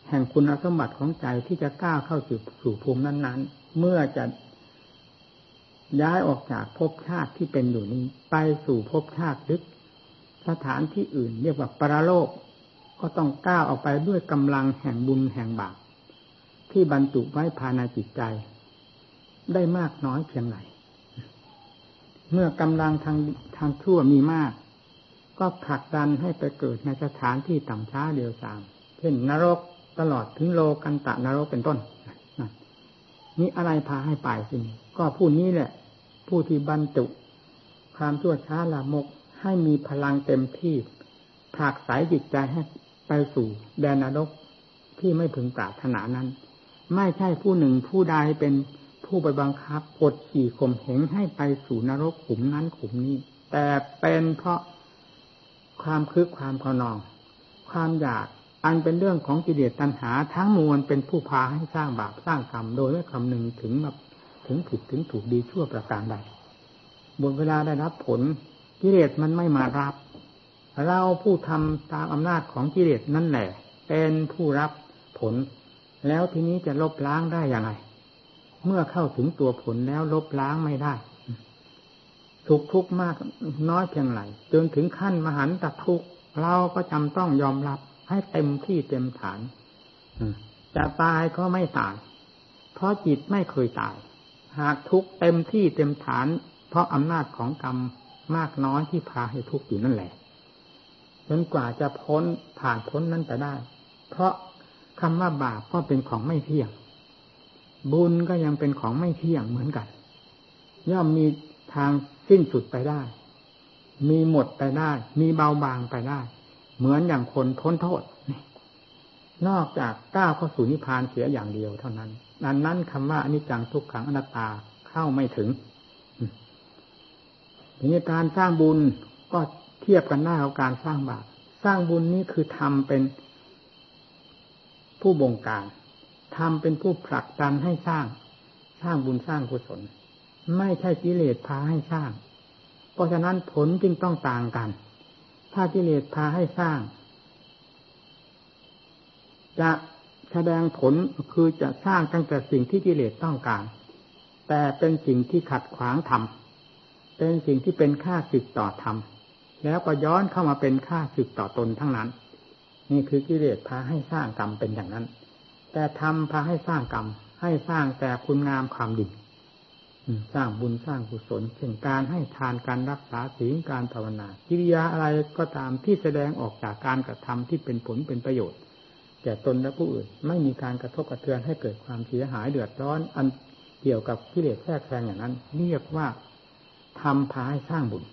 แห่งคุณสมบัติของใจที่จะก้าวเข้าสู่สู่ภูมินั้นๆ เมื่อจะย้ายออกจากภพชาติที่เป็นอยู่นี้ ไปสู่ภพชาติลึก สถานที่อื่น เรียกว่าปรโลก ก็ต้องก้าวออกไปด้วยกำลังแห่งบุญแห่งบาปที่บรรจุไว้ภายในจิตใจ ได้มากน้อยเพียงไรเมื่อกำลังทางทางชั่วมีมาก ก็ผลักดันให้ไปเกิดในสถานที่ต่ำช้าเดียวสามเช่นนรกตลอดถึงโลกันตะนรกเป็นต้นนี่อะไรพาให้ไปสิก็ผู้นี้แหละ ผู้ที่บรรจุความชั่วช้าละมก ให้มีพลังเต็มที่ผากสายจิตใจให้ไปสู่แดนนรกที่ไม่พึงปรารถนานั้น ไม่ใช่ผู้หนึ่งผู้ใดเป็นผู้ไปบังคับกดขี่ข่มเหงให้ไปสู่นรกขุมนั้นขุมนี้ แต่เป็นเพราะความคึกความขนอง ความอยากอันเป็นเรื่องของกิเลสตัณหาทั้งมวลเป็นผู้พาให้สร้างบาปสร้างกรรมโดยไม่คำนึงถึงแบบถึงผิดถึงถูกดีชั่วประการใดบนเวลาได้รับผล กิเลสมันไม่มารับ เราผู้ทำตามอำนาจของกิเลสนั่นแหละ เป็นผู้รับผล แล้วทีนี้จะลบล้างได้อย่างไร เมื่อเข้าถึงตัวผลแล้วลบล้างไม่ได้ทุกทุกมากน้อยเพียงไรจนถึงขั้นมหันตทุกเราก็จำต้องยอมรับให้เต็มที่เต็มฐานจะตายก็ไม่ตาย เพราะจิตไม่เคยตาย หากทุกเต็มที่เต็มฐาน เพราะอำนาจของกรรม มากน้อยที่พาให้ทุกข์อยู่นั่นแหละจนกว่าจะพ้นผ่านพ้นนั้นไปได้ เพราะคำว่าบาปก็เป็นของไม่เที่ยง บุญก็ยังเป็นของไม่เที่ยงเหมือนกัน ย่อมมีทางสิ้นสุดไปได้ มีหมดไปได้ มีเบาบางไปได้ เหมือนอย่างคนพ้นโทษ นอกจากก้าวเข้าสู่นิพพานเสียอย่างเดียวเท่านั้น นั้นนั้นคำว่าอนิจจังทุกขังอนัตตาเข้าไม่ถึง ทีนี้การสร้างบุญก็เทียบกันได้กับการสร้างบาปสร้างบุญนี้คือทำเป็นผู้บงการทำเป็นผู้ผลักดันให้สร้าง สร้างบุญสร้างกุศล ไม่ใช่กิเลสพาให้สร้าง เพราะฉะนั้นผลจึงต้องต่างกัน ถ้ากิเลสพาให้สร้าง จะแสดงผลคือจะสร้างตั้งแต่สิ่งที่กิเลสต้องการ แต่เป็นสิ่งที่ขัดขวางธรรม เป็นสิ่งที่เป็นค่าศึกต่อธรรมแล้วก็ย้อนเข้ามาเป็นค่าศึกต่อตนทั้งนั้น นี่คือกิเลสพาให้สร้างกรรมเป็นอย่างนั้น แต่ธรรมพาให้สร้างกรรม ให้สร้างแต่คุณงามความดีสร้างบุญสร้างกุศลเช่นการให้ทานการรักษาศีลการภาวนากิริยาอะไรก็ตามที่แสดงออกจากการกระทำที่เป็นผลเป็นประโยชน์แก่ตนและผู้อื่น ไม่มีการกระทบกระเทือนให้เกิดความเสียหายเดือดร้อน อันเกี่ยวกับกิเลสแทรกแซงอย่างนั้น เรียกว่า ทำพาให้สร้างบุญ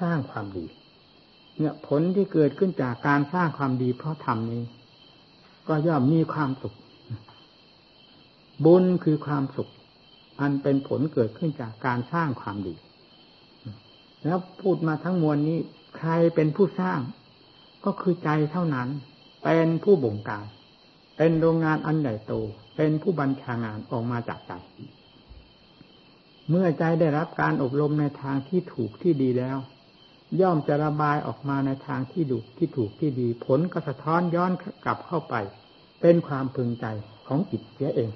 สร้างความดี เนี่ยผลที่เกิดขึ้นจากการสร้างความดีเพราะทำนี้ ก็ย่อมมีความสุข บุญคือความสุข อันเป็นผลเกิดขึ้นจากการสร้างความดี แล้วพูดมาทั้งมวลนี้ ใครเป็นผู้สร้าง ก็คือใจเท่านั้น เป็นผู้บงการ เป็นโรงงานอันใหญ่โต เป็นผู้บัญชางานออกมาจากใจ เมื่อใจได้รับการอบรมในทางที่ถูกที่ดีแล้ว ย่อมจะระบายออกมาในทางที่ดุที่ถูกที่ดี ผลก็สะท้อนย้อนกลับเข้าไป เป็นความพึงใจของจิตเสียเอง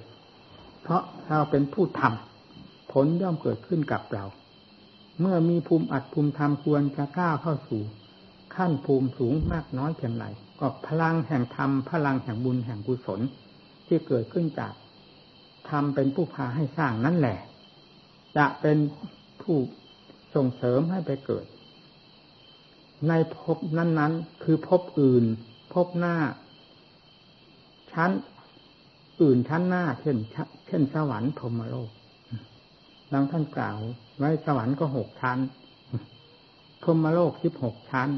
เพราะเราเป็นผู้ทำผลย่อมเกิดขึ้นกับเรา เมื่อมีภูมิอัดภูมิธรรมควรจะก้าวเข้าสู่ ขั้นภูมิสูงมากน้อยเพียงไรก็พลังแห่งธรรมพลังแห่งบุญแห่งกุศลที่เกิดขึ้นจากธรรมเป็นผู้พาให้สร้างนั่นแหละ จะเป็นผู้ส่งเสริมให้ไปเกิด ในภพนั้น ๆ คือภพอื่นภพหน้า ชั้น อื่นชั้นหน้า เช่น เช่น สวรรค์พรมโลกดังท่านกล่าว ไว้สวรรค์ก็หกชั้นพรมโลกสิบหกชั้น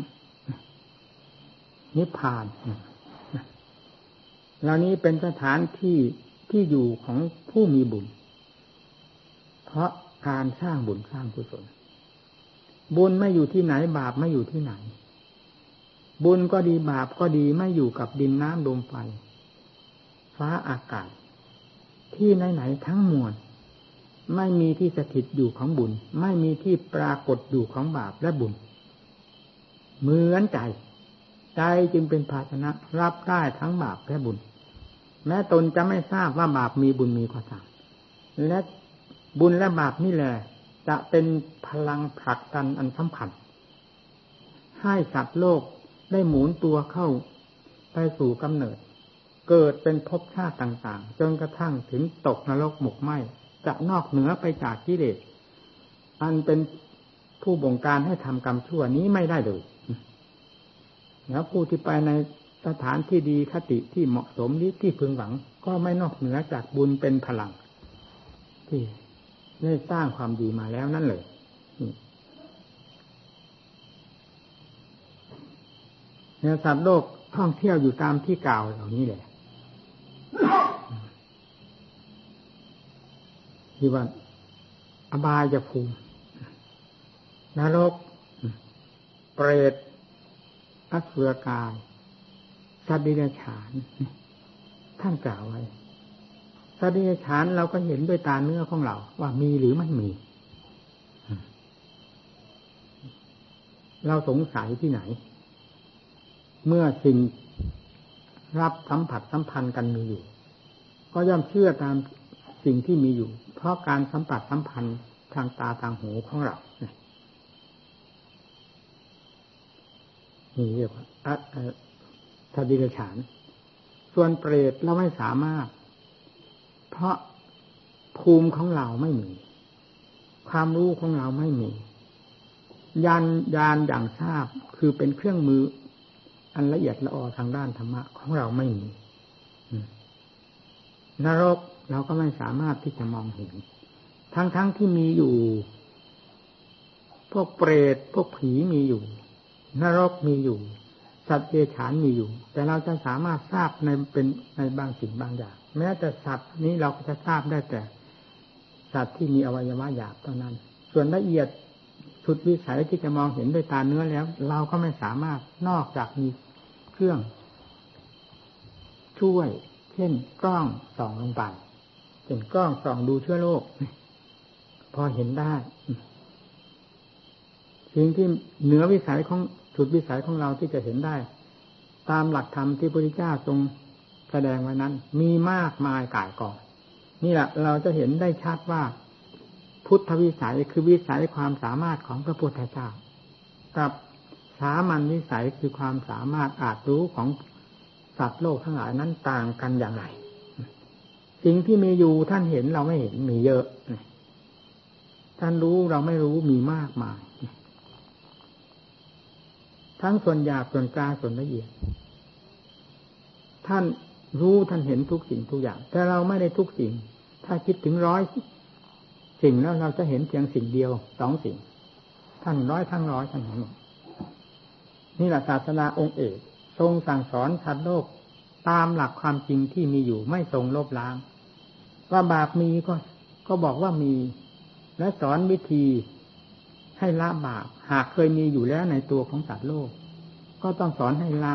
นิพพานเหล่านี้เป็นสถานที่ที่อยู่ของผู้มีบุญ เพราะการสร้างบุญสร้างกุศล บุญไม่อยู่ที่ไหน บาปไม่อยู่ที่ไหน บุญก็ดีบาปก็ดีไม่อยู่กับดินน้ำลมไฟฟ้าอากาศ ที่ไหนๆทั้งมวลไม่มีที่สถิตอยู่ของบุญ ไม่มีที่ปรากฏอยู่ของบาปและบุญ เหมือนใจ ใจจึงเป็นภาชนะรับได้ทั้งบาปและบุญ แม้ตนจะไม่ทราบว่าบาปมีบุญมีก็ตามและ บุญและบาปนี่แหละจะเป็นพลังผลักดันอันสำคัญให้สัตว์โลกได้หมุนตัวเข้าไปสู่กำเนิด เกิดเป็นภพชาติต่างๆ จนกระทั่งถึงตกนรกหมกไหมจะนอกเหนือไปจากกิเลสอันเป็นผู้บงการให้ทำกรรมชั่วนี้ไม่ได้เลยแล้วผู้ที่ไปในสถานที่ดีคติที่เหมาะสมนี้ที่พึงหวัง ก็ไม่นอกเหนือจากบุญเป็นพลัง ที่ ได้สร้างความดีมาแล้วนั่นเลยเนี่ยสัตว์โลกท่องเที่ยวอยู่ตามที่กล่าวเหล่านี้แหละที่ว่าอบายจะภูมินรก เปรตอสุรกายสัตว์ดิเรกฉาน ท่านกล่าวไว้ สติฉานเราก็เห็นด้วยตาเนื้อของเรา ว่ามีหรือไม่มี เราสงสัยที่ไหน เมื่อสิ่งรับสัมผัสสัมพันธ์กันมีอยู่ ก็ย่อมเชื่อตามสิ่งที่มีอยู่ เพราะการสัมผัสสัมพันธ์ทางตาทางหูของเรานี่เรียกว่าสติฉาน ส่วนเปรตเราไม่สามารถ เพราะภูมิของเราไม่มี ความรู้ของเราไม่มียานยานอย่างทราบคือเป็นเครื่องมือ อันละเอียดละออทางด้านธรรมะของเราไม่มีนรกเราก็ไม่สามารถที่จะมองเห็น ทั้งๆทที่มีอยู่ พวกเปรตพวกผีมีอยู่ นรกมีอยู่ สัตว์เดรัจฉานมีอยู่ แต่เราจะสามารถทราบในเป็นในบางสิ่งบางอย่าง แม้แต่สัตว์นี้เราก็จะทราบได้แต่ สัตว์ที่มีอวัยวะหยาบเท่านั้น ส่วนละเอียดสุดวิสัยที่จะมองเห็นด้วยตาเนื้อแล้ว เราก็ไม่สามารถนอกจากมีเครื่อง ช่วย เช่นกล้องส่องลงไปเช่นกล้องส่องดูเชื้อโรคพอเห็นได้สิ่งที่เหนือวิสัยของสุดวิสัยของเราที่จะเห็นได้ ตามหลักธรรมที่พระพุทธเจ้าทรง แสดงไว้นั้น มีมากมายก่ายกองนี่แหละเราจะเห็นได้ชัดว่าพุทธวิสัยคือวิสัยความสามารถของพระพุทธเจ้า กับสามัญวิสัยคือความสามารถอาจรู้ของสัตว์โลกทั้งหลายนั้นต่างกันอย่างไร สิ่งที่มีอยู่ท่านเห็นเราไม่เห็นมีเยอะท่านรู้เราไม่รู้มีมากมาย ทั้งส่วนหยาบส่วนกลางส่วนละเอียด ท่าน รู้ท่านเห็นทุกสิ่งทุกอย่าง แต่เราไม่ได้ทุกสิ่ง ถ้าคิดถึงร้อยสิ่งแล้วเราจะเห็นเพียงสิ่งเดียวสองสิ่งทั้งร้อยทั้งร้อยทั้งหมดนี่แหละศาสนาองค์เอกทรงสั่งสอนสัตว์โลกตามหลักความจริงที่มีอยู่ไม่ทรงลบล้าง ว่าบาปมีก็ก็บอกว่ามี และสอนวิธีให้ละบาปหากเคยมีอยู่แล้วในตัวของสัตว์โลก ก็ต้องสอนให้ละ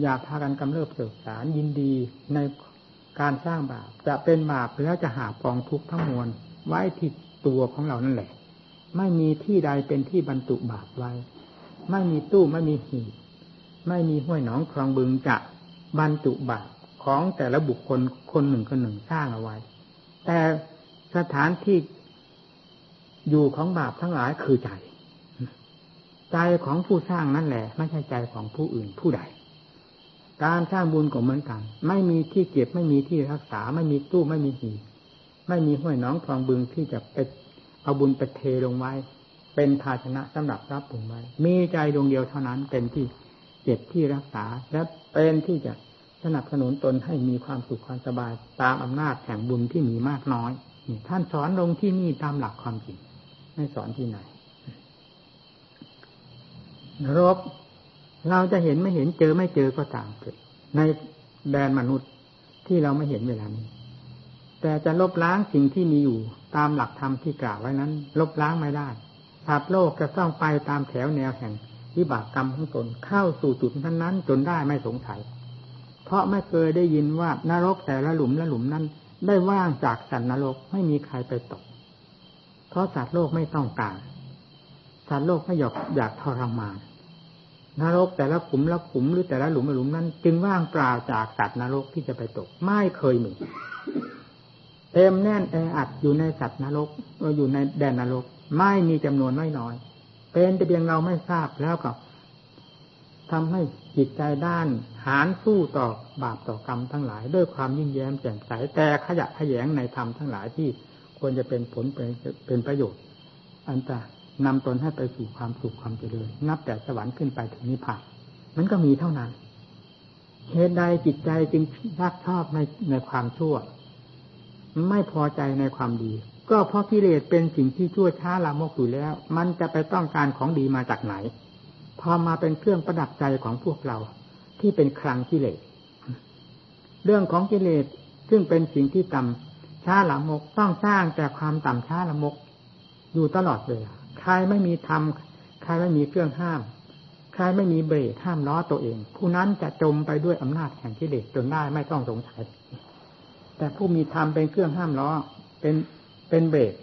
อย่าพากันกำเริบเสกสารยินดีในการสร้างบาปจะเป็นบาปแล้วจะหาปองทุกข์ทั้งมวลไว้ที่ตัวของเรานั่นแหละ ไม่มีที่ใดเป็นที่บรรจุบาปไว้ ไม่มีตู้ไม่มีหีบไม่มีห้วยหนองคลองบึงจะบรรจุบาปของแต่ละบุคคลคนหนึ่งคนหนึ่งสร้างเอาไว้ แต่สถานที่อยู่ของบาปทั้งหลายคือใจ ใจของผู้สร้างนั่นแหละ ไม่ใช่ใจของผู้อื่นผู้ใด การสร้างบุญก็เหมือนกัน ไม่มีที่เก็บไม่มีที่รักษา ไม่มีตู้ไม่มีหีไม่มีห้วยน้องคลองบึงที่จะไปเอาบุญไปเทลงไว้ เป็นภาชนะสำหรับรับบุญไว้ มีใจดวงเดียวเท่านั้นเป็นที่เจ็บที่รักษา และเป็นที่จะสนับสนุนตนให้มีความสุขความสบายตามอำนาจแห่งบุญที่มีมากน้อยท่านสอนลงที่นี่ตามหลักความจริงไม่สอนที่ไหนนรก เราจะเห็นไม่เห็นเจอไม่เจอก็ต่ามเกิดในแดนมนุษย์ที่เราไม่เห็นเวลานี้ แต่จะลบล้างสิ่งที่มีอยู่ตามหลักธรรมที่กล่าวไว้นั้น ลบล้างไม่ได้สัตว์โลกจะต้องไปตามแถวแนวแห่งวิบากกรรมของตนเข้าสู่จุดนั้นนั้นจนได้ไม่สงสัย เพราะไม่เคยได้ยินว่านรกแต่ละหลุมละหลุมนั้น ได้ว่างจากสัตว์นรกไม่มีใครไปตก เพราะสัตว์โลกไม่ต้องการสัตว์โลกไม่อยากอยากทรมาน นรกแต่ละขุมละขุมหรือแต่ละหลุมละหลุมนั้น จึงว่างเปล่าจากสัตว์นรกที่จะไปตกไม่เคยมีเต็มแน่นแออัดอยู่ในสัตว์นรกอยู่ในแดนนรก ไม่มีจำนวนน้อยน้อยเป็นแต่เพียงเราไม่ทราบแล้วก็ทำให้จิตใจด้านหานสู้ต่อบาปต่อกรรมทั้งหลาย ด้วยความยิ่งแย้มแจ่มใสแต่ขยะขยงในธรรมทั้งหลายที่ควรจะเป็นผลเป็นเป็นประโยชน์ อันจะ นำตนให้ไปสู่ความสุขความเจริญ นับแต่สวรรค์ขึ้นไปถึงนิพพานมันก็มีเท่านั้นเหตุใดจิตใจจึงรักชอบในในความชั่ว ไม่พอใจในความดี ก็เพราะกิเลสเป็นสิ่งที่ชั่วช้าลามกอยู่แล้ว มันจะไปต้องการของดีมาจากไหน พอมาเป็นเครื่องประดับใจของพวกเรา ที่เป็นครังกิเลสเรื่องของกิเลสซึ่งเป็นสิ่งที่ต่ำช้าลามกต้องสร้างแต่ความต่ำช้าลามก อยู่ตลอดเลย ใครไม่มีธรรมใครไม่มีเครื่องห้าม ใครไม่มีเบรคห้ามล้อตัวเอง ผู้นั้นจะจมไปด้วยอำนาจแห่งกิเลสจนได้ไม่ต้องสงสัย แต่ผู้มีธรรมเป็นเครื่องห้ามล้อเป็นเป็นเบรก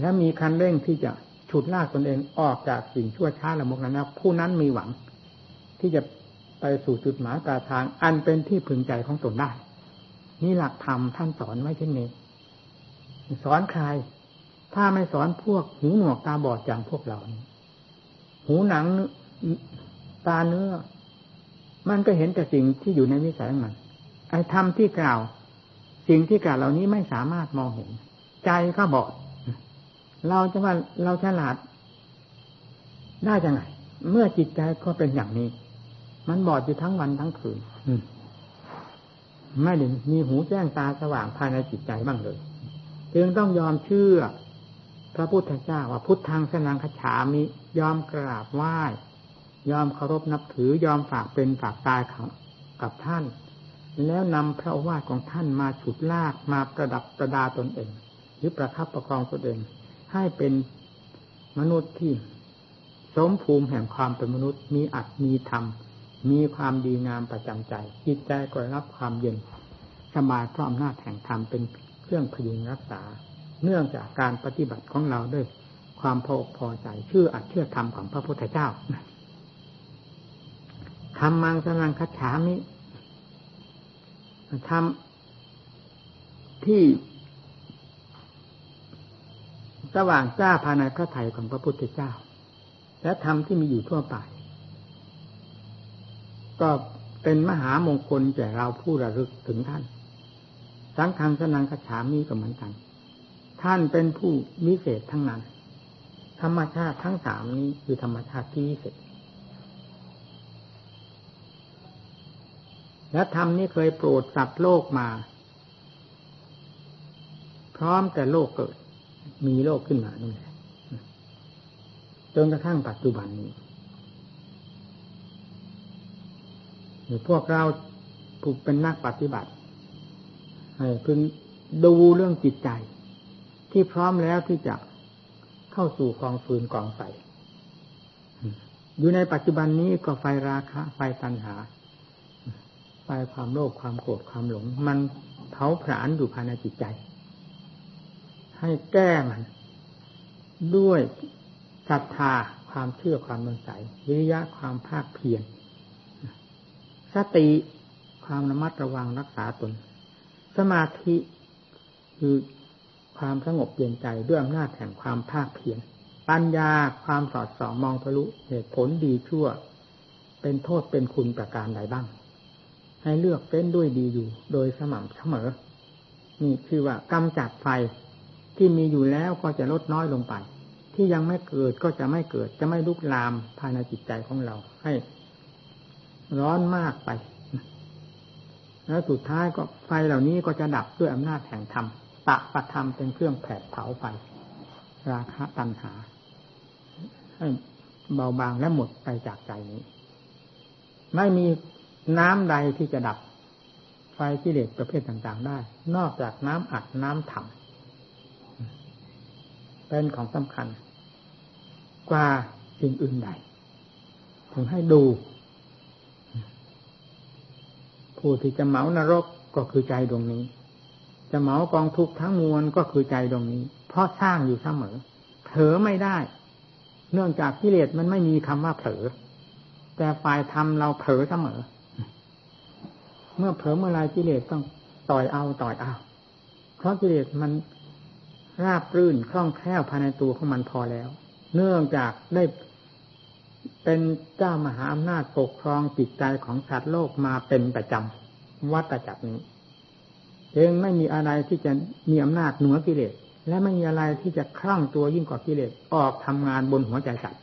และมีคันเร่งที่จะฉุดลากตนเองออกจากสิ่งชั่วช้าละมกนั้นผู้นั้นมีหวัง ที่จะไปสู่จุดหมายปลายทาง อันเป็นที่พึงใจของตนได้ นี่หลักธรรมท่านสอนไว้เช่นนี้ สอนใคร ถ้าไม่สอนพวกหูหนวกตาบอดอย่างพวกเราหูหนังตาเนื้อ มันก็เห็นแต่สิ่งที่อยู่ในวิสัยมัน ไอ้ธรรมที่กล่าว สิ่งที่กล่าวเหล่านี้ไม่สามารถมองเห็น ใจก็บอด เราจะว่าเราฉลาด ได้ยังไง เมื่อจิตใจก็เป็นอย่างนี้ มันบอดอยู่ทั้งวันทั้งคืนไม่ได้มีหูแจ้งตาสว่างภายในจิตใจบ้างเลยจึงต้องยอมเชื่อ พระพุทธเจ้าว่าพุทธังสนังขฉามิยอมกราบไหว้ยอมเคารพนับถือยอมฝากเป็นฝากตายกับท่าน แล้วนำพระวาทของท่านมาฉุดลากมาประดับประดาตนเอง หรือประคับประคองตนเอง ให้เป็นมนุษย์ที่สมภูมิแห่งความเป็นมนุษย์ มีอัตมีธรรม มีความดีงามประจำใจจิตใจก็รับความเย็นสบายเพราะอำนาจแห่งธรรมเป็นเครื่องพยุงรักษา เนื่องจากการปฏิบัติของเราด้วยความพอพอใจเชื่ออัดเชื่อธรรมของพระพุทธเจ้าทำมังสนังคัจฉามิทำที่สว่างจ้าภายในพระไถ่ของพระพุทธเจ้า และธรรมที่มีอยู่ทั่วไป ก็เป็นมหามงคลแก่เราผู้ระลึกถึงท่าน สังฆังสนังคฉามีก็เหมือนกัน ท่านเป็นผู้วิเศษทั้งนั้น ธรรมชาติทั้งสามนี้คือธรรมชาติที่วิเศษ และธรรมนี้เคยโปรดสัตว์โลกมา พร้อมแต่โลกเกิด มีโลกขึ้นมานี่แหละจนกระทั่งปัจจุบันนี้พวกเราผูกเป็นนักปฏิบัติให้พึงดูเรื่องจิตใจ ที่พร้อมแล้วที่จะเข้าสู่กองฟืนกองไฟอยู่ในปัจจุบันนี้ก็ไฟราคะไฟตัณหา ไฟความโลภความโกรธความหลง มันเผาผลาญอยู่ภายในจิตใจ ให้แก้มัน ด้วยศรัทธาความเชื่อความมั่นใจวิริยะความภาคเพียรสติความระมัดระวังรักษาตน สมาธิคือ ความสงบเย็นใจด้วยอำนาจแห่งความภาคเพียรปัญญาความสอดส่องมองทะลุเหตุผลดีชั่ว เป็นโทษเป็นคุณประการใดบ้าง ให้เลือกเฟ้นด้วยดีอยู่ โดยสม่ำเสมอ นี่คือว่ากำจัดไฟที่มีอยู่แล้วก็จะลดน้อยลงไป ที่ยังไม่เกิดก็จะไม่เกิด จะไม่ลุกลามภายในจิตใจของเราให้ ร้อนมากไปแล้วสุดท้ายก็ไฟเหล่านี้ก็จะดับด้วยอำนาจแห่งธรรมะปะธรรมเป็นเครื่องแผดเผาไฟราคะตัณหา ให้เบาบางและหมดไปจากใจนี้ ไม่มีน้ำใดที่จะดับไฟกิเลสประเภทต่างๆได้ นอกจากน้ำอัดน้ำถ่ำเป็นของสำคัญ กว่าสิ่งอื่นใดถึงให้ดู ผู้ที่จะเหมานรกก็คือใจดวงนี้ จะเหมากองทุกข์ทั้งมวลก็คือใจดวงนี้ เพราะสร้างอยู่เสมอ เผลอไม่ได้ เนื่องจากกิเลสมันไม่มีคำว่าเผลอ แต่ฝ่ายธรรมเราเผลอเสมอ เมื่อเผลอเมื่อไรกิเลสต้องต่อยเอาต่อยเอา เพราะกิเลสมันราบรื่นคล่องแคล่วภายในตัวของมันพอแล้ว เนื่องจากได้เป็นเจ้ามหาอำนาจปกครองจิตใจของสัตว์โลกมาเป็นประจำวัฏจักรนี้ เองไม่มีอะไรที่จะมีอำนาจเหนือกิเลสและไม่มีอะไรที่จะคลั่งตัวยิ่งกว่ากิเลสออกทำงานบนหัวใจสัตว์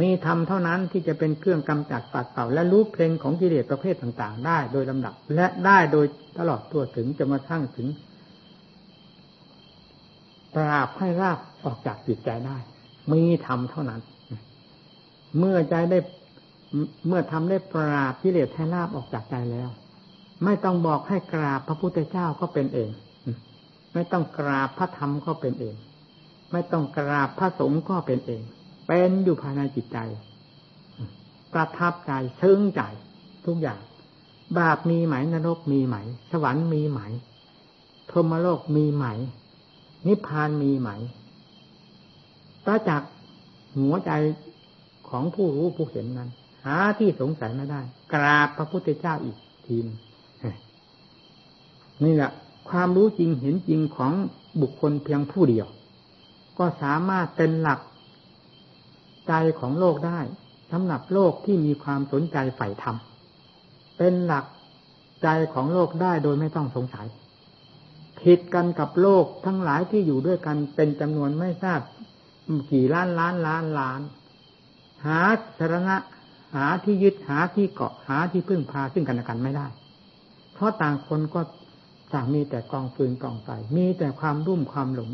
มีธรรมเท่านั้นที่จะเป็นเครื่องกำจัดปัดเป่าและรู้เพลงของกิเลสประเภทต่าง ๆ ได้โดยลำดับ และได้โดยตลอดตัวถึงจะมาทั้งถึง ปราบให้ราบออกจากจิตใจได้ มีธรรมเท่านั้น เมื่อใจได้เมื่อทำได้ปราบกิเลสให้ราบออกจากใจแล้ว ไม่ต้องบอกให้กราบพระพุทธเจ้าก็เป็นเอง ไม่ต้องกราบพระธรรมก็เป็นเอง ไม่ต้องกราบพระสงฆ์ก็เป็นเอง เป็นอยู่ภายในจิตใจ ประทับใจซึ้งใจ ทุกอย่าง บาปมีไหมนรกมีไหม สวรรค์มีไหมพรหมโลกมีไหม นิพพานมีไหมประจักษ์หัวใจของผู้รู้ผู้เห็นนั้น หาที่สงสัยไม่ได้ กราบพระพุทธเจ้าอีกทีน นี่แหละ ความรู้จริงเห็นจริงของบุคคลเพียงผู้เดียว ก็สามารถเป็นหลักใจของโลกได้สำหรับโลกที่มีความสนใจใฝ่ธรรมเป็นหลักใจของโลกได้โดยไม่ต้องสงสัยผิดกันกับโลกทั้งหลายที่อยู่ด้วยกันเป็นจำนวนไม่ทราบกี่ล้านล้านล้านล้าน หาสาระหาที่ยึดหาที่เกาะหาที่พึ่งพาซึ่งกันและกันไม่ได้ เพราะต่างคนก็ ต่างมีแต่กองฟืนกองไฟมีแต่ความรุ่มความหลง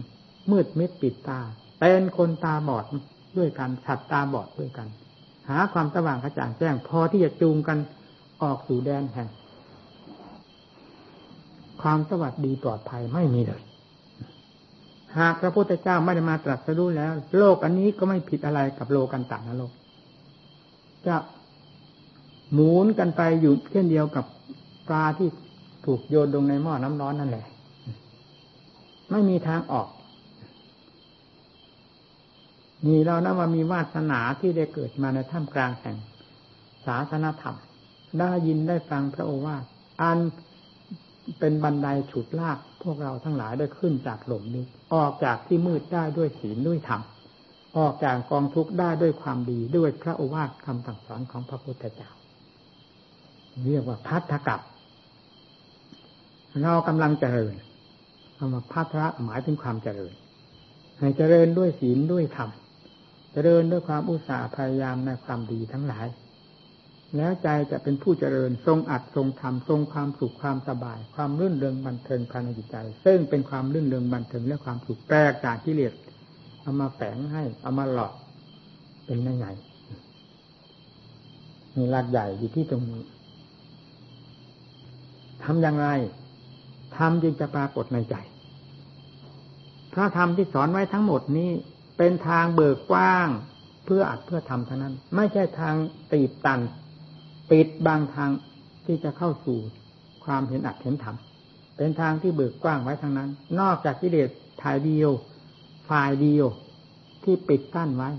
มืดมิดปิดตา เป็นคนตาบอดด้วยกันสัตว์ตาบอดด้วยกัน หาความสว่างกระจ่างแจ้ง พอที่จะจูงกันออกสู่แดนแห่งความสวัสดีปลอดภัยไม่มีเลย หากพระพุทธเจ้าไม่ได้มาตรัสรู้แล้ว โลกอันนี้ก็ไม่ผิดอะไรกับโลกันต่างนรกจะหมุนกันไปอยู่เช่นเดียวกับปลาที่ ถูกโยนลงในหม้อน้ำร้อนนั่นแหละ ไม่มีทางออกนี่เรานะว่ามีวาสนาที่ได้เกิดมาในท่ามกลางแห่งศาสนธรรม ได้ยินได้ฟังพระโอวาทอันเป็นบันไดฉุดลากพวกเราทั้งหลายได้ขึ้นจากหล่มนี้ ออกจากที่มืดได้ด้วยศีลด้วยธรรม ออกจากกองทุกข์ได้ด้วยความดีด้วยพระโอวาทคำสั่งสอนของพระพุทธเจ้า เรียกว่าพัฒกับ เรากำลังเจริญคำว่าพัฒระหมายถึงความเจริญ ให้เจริญด้วยศีลด้วยธรรม เจริญด้วยความอุตสาห์พยายามในความดีทั้งหลาย แล้วใจจะเป็นผู้เจริญทรงอัดทรงธรรมทรงความสุขความสบาย ความรื่นเริงบันเทิงภายในจิตใจ ซึ่งเป็นความรื่นเริงบันเทิงและความสุขแปลกจากที่เลสเอามาแฝงให้เอามาหลอกเป็นยังไงมีหลักใหญ่อยู่ที่ตรงนี้ทำอย่างไร ธรรมจึงจะปรากฏในใจพระธรรมที่สอนไว้ทั้งหมดนี้ เป็นทางเบิกกว้างเพื่ออัดเพื่อทำเท่านั้น ไม่ใช่ทางตีบตันปิดบางทางที่จะเข้าสู่ความเห็นอัดเห็นทำเป็นทางที่เบิกกว้างไว้ทั้งนั้น นอกจากกิเลสถ่ายเดียว ฝ่ายเดียว ที่ปิดกั้นไว้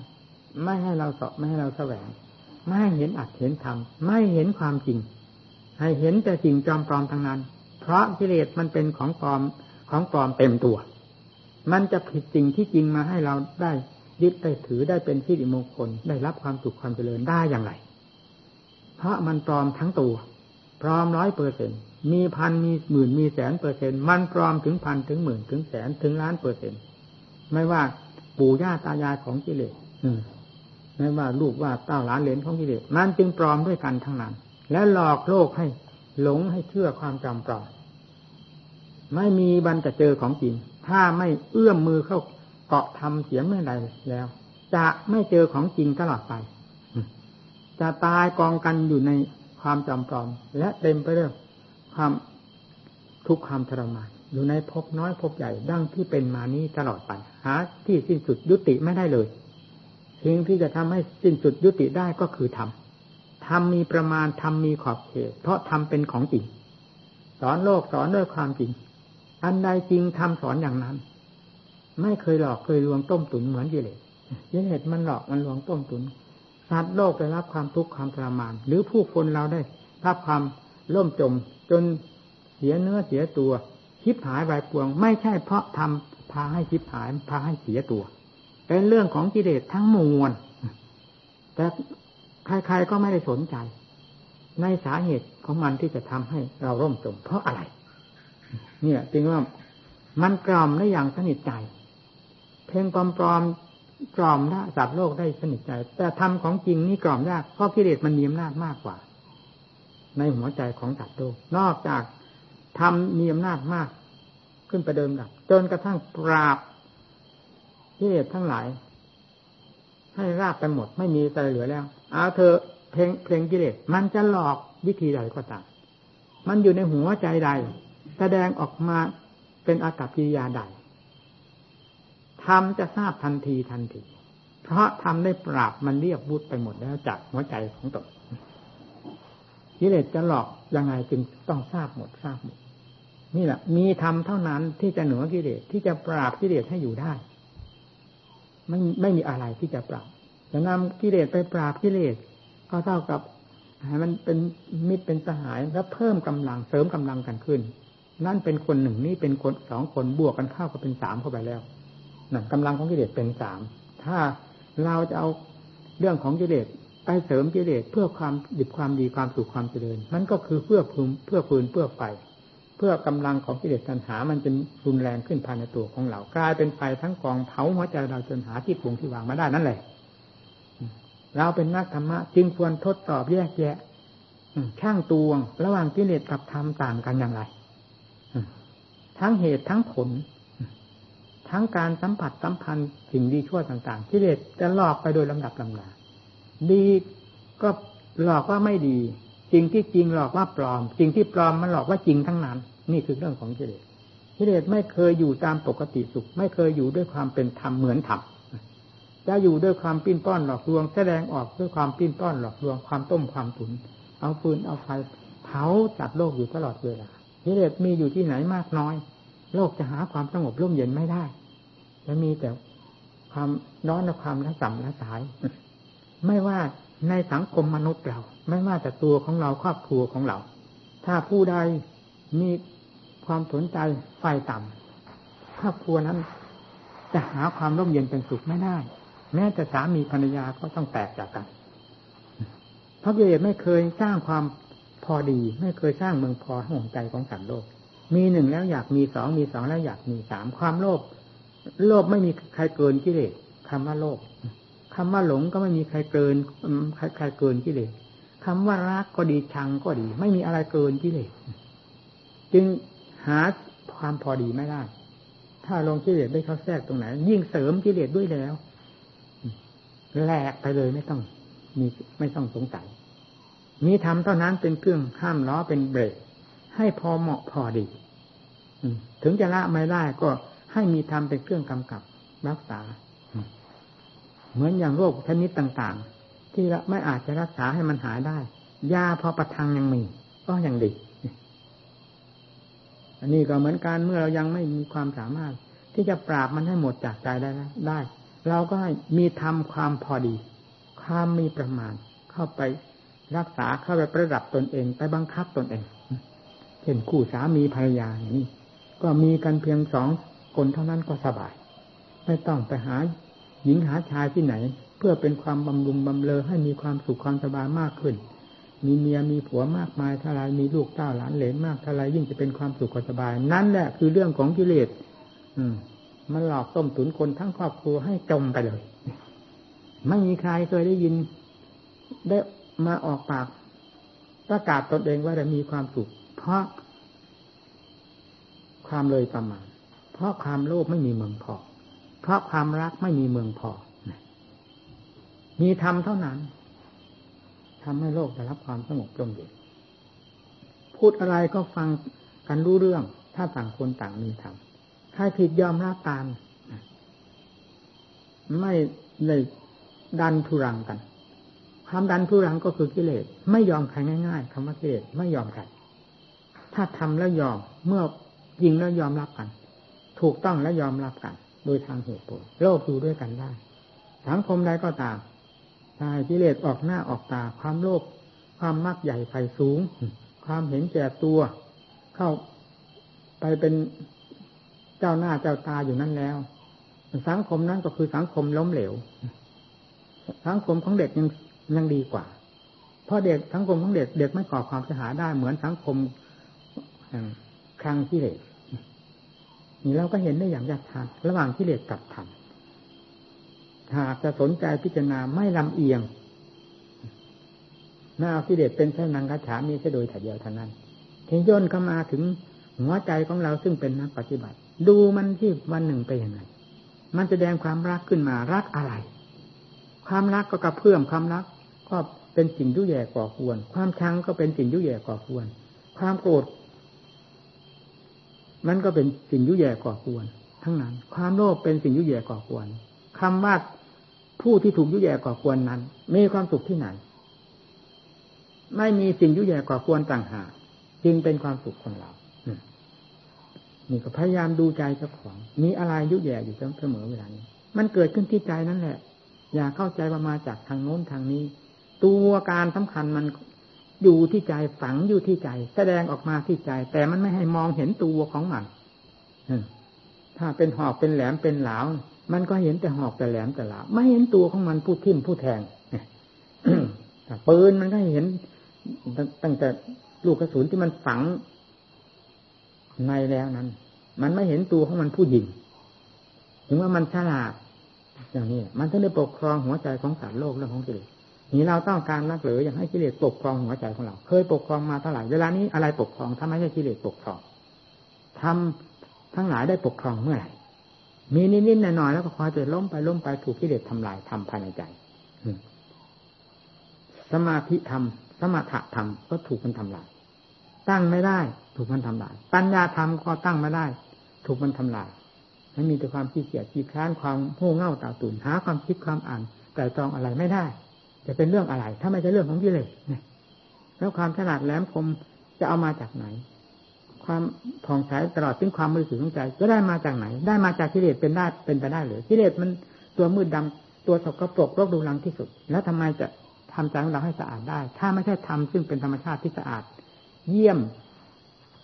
ไม่ให้เราสอบไม่ให้เราแสวง ไม่ให้เห็นอัดเห็นทำไม่เห็นความจริง ให้เห็นแต่สิ่งจอมปลอมทั้งนั้น เพราะกิเลสมันเป็นของปลอมของปลอมเต็มตัว มันจะผิดสิ่งที่จริงมาให้เราได้ยึดได้ถือได้เป็นที่ดิมงคลได้รับความสุขความเจริญได้อย่างไร เพราะมันปลอมทั้งตัวปลอมร้อยเปอร์เซ็นมีพันมีหมื่นมีแสนเปอร์เซ็นมันปลอมถึงพันถึงหมื่นถึงแสนถึงล้านเปอร์เซ็นไม่ว่าปู่ย่าตายายของกิเลสไม่ว่าลูกว่าเต้าหลานเหลนของกิเลสมันจึงปลอมด้วยกันทั้งนั้น และหลอกโลกให้หลงให้เชื่อความจำปลอม ไม่มีบันจะเจอของจริง ถ้าไม่เอื้อมมือเข้าเกาะทำเสียงเมื่อใดแล้ว จะไม่เจอของจริงตลอดไป จะตายกองกันอยู่ในความจำปลอม และเต็มไปด้วยความทุกข์ความทรมานอยู่ในภพน้อยภพใหญ่ดั้งที่เป็นมานี้ตลอดไปหาที่สิ้นสุดยุติไม่ได้เลยสิ่งที่จะทำให้สิ้นสุดยุติได้ก็คือธรรมธรรมมีประมาณธรรมมีขอบเขต เพราะธรรมเป็นของจริงสอนโลกสอนด้วยความจริง อันใดจริงทำสอนอย่างนั้น ไม่เคยหลอกเคยลวงต้มตุ๋นเหมือนกิเลสกิเลสมันหลอกมันลวงต้มตุ๋นสัตว์โลกได้รับความทุกข์ความทรมาน หรือผู้คนเราได้รับความล่มจม จนเสียเนื้อเสียตัวคิดหายใบปวง ไม่ใช่เพราะทำพาให้คิดหายพาให้เสียตัว เป็นเรื่องของกิเลสทั้งมวลแต่ใครๆก็ไม่ได้สนใจ ในสาเหตุของมันที่จะทำให้เราร่มจมเพราะอะไร เนี่ยจึงว่ามันกล่อมได้อย่างสนิทใจ เพลงปลอมปลอมกล่อมได้สัตว์โลกได้สนิทใจ แต่ทำของจริงนี่กล่อมยากเพราะกิเลสมันมีอำนาจมากกว่า ในหัวใจของสัตว์โลกนอกจากทำมีอำนาจมาก ขึ้นไปเดิมดับจนกระทั่งปราบกิเลสทั้งหลาย ให้ราบไปหมดไม่มีอะไรเหลือแล้วเอาเธอเพลงเพลงกิเลสมันจะหลอกวิธีใดก็ตามมันอยู่ในหัวใจใด แสดงออกมาเป็นอากัปกิริยาใดทำจะทราบทันทีทันที เพราะทำได้ปราบมันเรียบบุตไปหมดแล้วจากหัวใจของตนกิเลสจะหลอกยังไงจึงต้องทราบหมดทราบหมด นี่แหละมีธรรมเท่านั้นที่จะเหนือกิเลสที่จะปราบกิเลสให้อยู่ได้ ไม่ไม่มีอะไรที่จะปราบจะนำกิเลสไปปราบกิเลสก็เท่ากับให้มันเป็นมิตรเป็นสหายแล้วเพิ่มกำลังเสริมกำลังกันขึ้น นั่นเป็นคนหนึ่งนี่เป็นคนสองคนบวกกันเข้าก็เป็นสามเข้าไปแล้วนั่นกำลังของกิเลสเป็นสามถ้าเราจะเอาเรื่องของกิเลสไปเสริมกิเลสเพื่อความดิบความดีความสุขความเจริญมันก็คือเพื่อภูมิเพื่อฟืนเพื่อไฟเพื่อกำลังของกิเลสตัณหา มันจะรุนแรงขึ้นภายในตัวของเรากลายเป็นไฟทั้งกองเผาหัวใจเราจนหาที่ปรุงที่วางมาได้นั่นแหละเราเป็นนักธรรมะ จึงควรทดสอบแยกแยะช่างตวง ระหว่างกิเลสกับธรรมต่างกันอย่างไร ทั้งเหตุทั้งผล ทั้งการสัมผัสสัมพันธ์สิ่งดีชั่วต่างๆกิเลสจะหลอกไปโดยลำดับลำดาดีก็หลอกว่าไม่ดีจริงที่จริงหลอกว่าปลอมจริงที่ปลอมมันหลอกว่าจริงทั้งนั้น นี่คือเรื่องของกิเลสกิเลสไม่เคยอยู่ตามปกติสุข ไม่เคยอยู่ด้วยความเป็นธรรมเหมือนธรรมจะอยู่ด้วยความปิ้นป้อนหลอกลวง แสดงออกด้วยความปิ้นป้อนหลอกลวงความต้มความตุน เอาฟืนเอาไฟเผาจัดโลกอยู่ตลอดเวลา กิเลสมีอยู่ที่ไหนมากน้อย โลกจะหาความสงบร่มเย็นไม่ได้จะมีแต่ความน้อนและความละสัมละสาย ไม่ว่าในสังคมมนุษย์เรา ไม่ว่าแต่ตัวของเราครอบครัวของเรา ถ้าผู้ใดมีความสนใจไฟต่ำครอบครัวนั้น จะหาความร่มเย็นเป็นสุขไม่ได้ แม้แต่สามีภรรยาก็ต้องแตกจากกันพระเยซูไม่เคยสร้างความ พอดี ไม่เคยสร้างเมืองพอห่วงใจของสัตว์โลก มีหนึ่งแล้วอยากมีสองมีสองแล้วอยากมีสามความโลภโลภไม่มีใครเกินกิเลสคำว่าโลภคำว่าหลงก็ไม่มีใครเกินใครใครเกินกิเลสคำว่ารักก็ดีชังก็ดี ไม่มีอะไรเกินกิเลสจึงหาความพอดีไม่ได้ ถ้าลงกิเลสได้เข้าแทรกตรงไหน ยิ่งเสริมกิเลสด้วยแล้วแหลกไปเลยไม่ต้อง มีไม่ต้องสงสัย มีธรรมเท่านั้นเป็นเครื่องห้ามล้อเป็นเบรก ให้พอเหมาะพอดีถึงจะละไม่ได้ก็ให้มีธรรมเป็นเครื่องกำกับรักษา เหมือนอย่างโรคชนิดต่างๆ ที่ไม่อาจจะรักษาให้มันหายได้ ยาพอประทังยังมี ก็ยังดีอันนี้ก็เหมือนกันเมื่อเรายังไม่มีความสามารถ ที่จะปราบมันให้หมดจากใจได้ได้ เราก็ให้มีธรรมความพอดี ความมีประมาณเข้าไป รักษาเข้าไปประดับตนเองไปบังคับตนเองเช่นคู่สามีภรรยาอย่างนี้ก็มีกันเพียงสองคนเท่านั้นก็สบาย ไม่ต้องไปหาหญิงหาชายที่ไหน เพื่อเป็นความบำรุงบำเลอให้มีความสุขความสบายมากขึ้น มีเมียมีผัวมากมายเท่าไรมีลูกเต้าหลานเหลนมากเท่าไรยิ่งจะเป็นความสุขความสบาย นั่นแหละคือเรื่องของกิเลสอืมมันหลอกต้มตุนคนทั้งครอบครัวให้จมไปเลย ไม่มีใครเคยได้ยินได้ มาออกปากประกาศตนเองว่าจะมีความสุขเพราะ ความเลยประมาณ เพราะความโลภไม่มีเมืองพอ เพราะความรักไม่มีเมืองพอ มีธรรมเท่านั้นทำให้โลกได้รับความสงบร่มเย็นพูดอะไรก็ฟังกันรู้เรื่อง ถ้าต่างคนต่างมีธรรมใครผิดยอมรับตาม ไม่เลยดันทุรังกัน ความดันทุรังก็คือกิเลส ไม่ยอมใครง่ายๆคำว่ากิเลสไม่ยอมใครถ้าทำแล้วยอมเมื่อยิงแล้วยอมรับกัน ถูกต้องและยอมรับกัน โดยทางเหตุผลโลภดูด้วยกันได้สังคมใดก็ตามถ้ากิเลสออกหน้าออกตา ความโลภความมักใหญ่ไฟสูง ความเห็นแก่ตัว เข้าไปเป็นเจ้าหน้าเจ้าตาอยู่นั่นแล้ว สังคมนั้นก็คือสังคมล้มเหลว สังคมของเด็กยัง ยังดีกว่า เพราะเด็กสังคมของเด็กเด็กไม่ก่อความเสียหายได้เหมือนสังคมครั้งที่เลสนี่เราก็เห็นได้อย่างยัดชัดระหว่างที่เลสกับธรรมหากจะสนใจพิจารณาไม่ลำเอียงน่าเอาที่เด็ดเป็นเส้นังกระฉามีแค่โดยถ่ายเดียวเท่านั้นถึงย่นเข้ามาถึงหัวใจของเราซึ่งเป็นนักปฏิบัติ ดูมันที่วันหนึ่งไปยังไงมันจะแสดงความรักขึ้นมารักอะไร ความรักก็กระเพื่อมความรัก ก็เป็นสิ่งยุ่ยแย่ก่อควร ความชังก็เป็นสิ่งยุ่ยแย่ก่อควร ความโกรธมันก็เป็นสิ่งยุ่ยแย่ก่อควร ทั้งนั้น ความโลภเป็นสิ่งยุ่ยแย่ก่อควรคำว่าผู้ที่ถูกยุ่ยแย่ก่อควรนั้น มีความสุขที่ไหน ไม่มีสิ่งยุ่ยแย่ก่อควรต่างหากจึงเป็นความสุขของเรานี่ก็พยายามดูใจเจ้าของ มีอะไรยุ่ยแย่อยู่เสมอเวลานี้ มันเกิดขึ้นที่ใจนั่นแหละ อย่าเข้าใจว่ามาจากทางโน้นทางนี้ ตัวการสำคัญมันอยู่ที่ใจฝังอยู่ที่ใจ แสดงออกมาที่ใจ แต่มันไม่ให้มองเห็นตัวของมันถ้าเป็นหอกเป็นแหลมเป็นหลาวมันก็เห็นแต่หอกแต่แหลมแต่หลาวไม่เห็นตัวของมันผู้ทิ่มผู้แทงปืนมันก็เห็นตั้งแต่ลูกกระสุนที่มันฝังในแล้วนั้น มันไม่เห็นตัวของมันผู้ยิงถึงว่ามันฉลาดอย่างนี้มันถึงได้ปกครองหัวใจของสารโลกเรื่องของกิเลส นี่เราต้องการนักหรืออยากให้กิเลสปกครองหัวใจของเรา เคยปกครองมาเท่าไหร่เวลานี้อะไรปกครองถ้าไม่ใช่กิเลสปกครองทำทั้งหลายได้ปกครองเมื่อไหร่ มีนิดๆหน่อยๆแล้วก็คอยจะล้มไปล้มไปถูกกิเลสทำลายทำภายในใจสมาธิธรรมสมถะธรรมก็ถูกมันทำลาย ตั้งไม่ได้ ถูกมันทำลาย ปัญญาธรรมก็ตั้งไม่ได้ ถูกมันทำลายไม่มีแต่ความขี้เกียจขี้ค้านความโง่เง่าตาตุ่นหาความคิดความอ่านแต่ตองอะไรไม่ได้ จะเป็นเรื่องอะไร ถ้าไม่ใช่เรื่องของกิเลสเนี่ยแล้วความฉลาดแหลมคมจะเอามาจากไหน ความผ่องใสตลอดถึงความมือถือของใจ จะได้มาจากไหน ได้มาจากกิเลสเป็นได้เป็นไปได้หรือกิเลสมันตัวมืดดาตัวสกปรกโรคดูรังที่สุด แล้วทำไมจะทำใจของเราให้สะอาดได้ ถ้าไม่ใช่ทำซึ่งเป็นธรรมชาติที่สะอาด เยี่ยม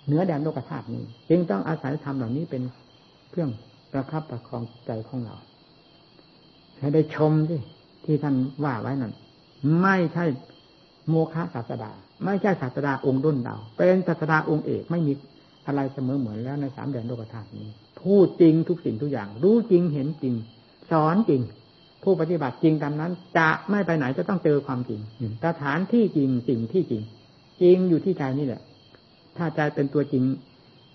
เนื้อแดนโลกธาตุนี้ จึงต้องอาศัยธรรมเหล่านี้เป็นเครื่องประคับประคองใจของเราให้ได้ชมที่ที่ท่านว่าไว้นั่น ไม่ใช่โมฆะศาสดา ไม่ใช่ศาสดาองค์ดุนดาเป็นศาสดาองค์เอกไม่มีอะไรเสมอเหมือนแล้วในสามแดนโลกธาตุนี้ พูดจริงทุกสิ่งทุกอย่าง รู้จริงเห็นจริง สอนจริง ผู้ปฏิบัติจริงตามนั้น จะไม่ไปไหนจะต้องเจอความจริงสถานที่จริงสิ่งที่จริง จริงอยู่ที่ใจนี่แหละ ถ้าใจเป็นตัวจริง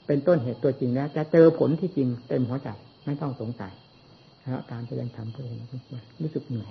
เป็นต้นเหตุตัวจริงแล้วจะเจอผลที่จริงเต็มหัวใจไม่ต้องสงสัยแล้วการแสดงธรรมเพื่อรู้สึกเหนื่อย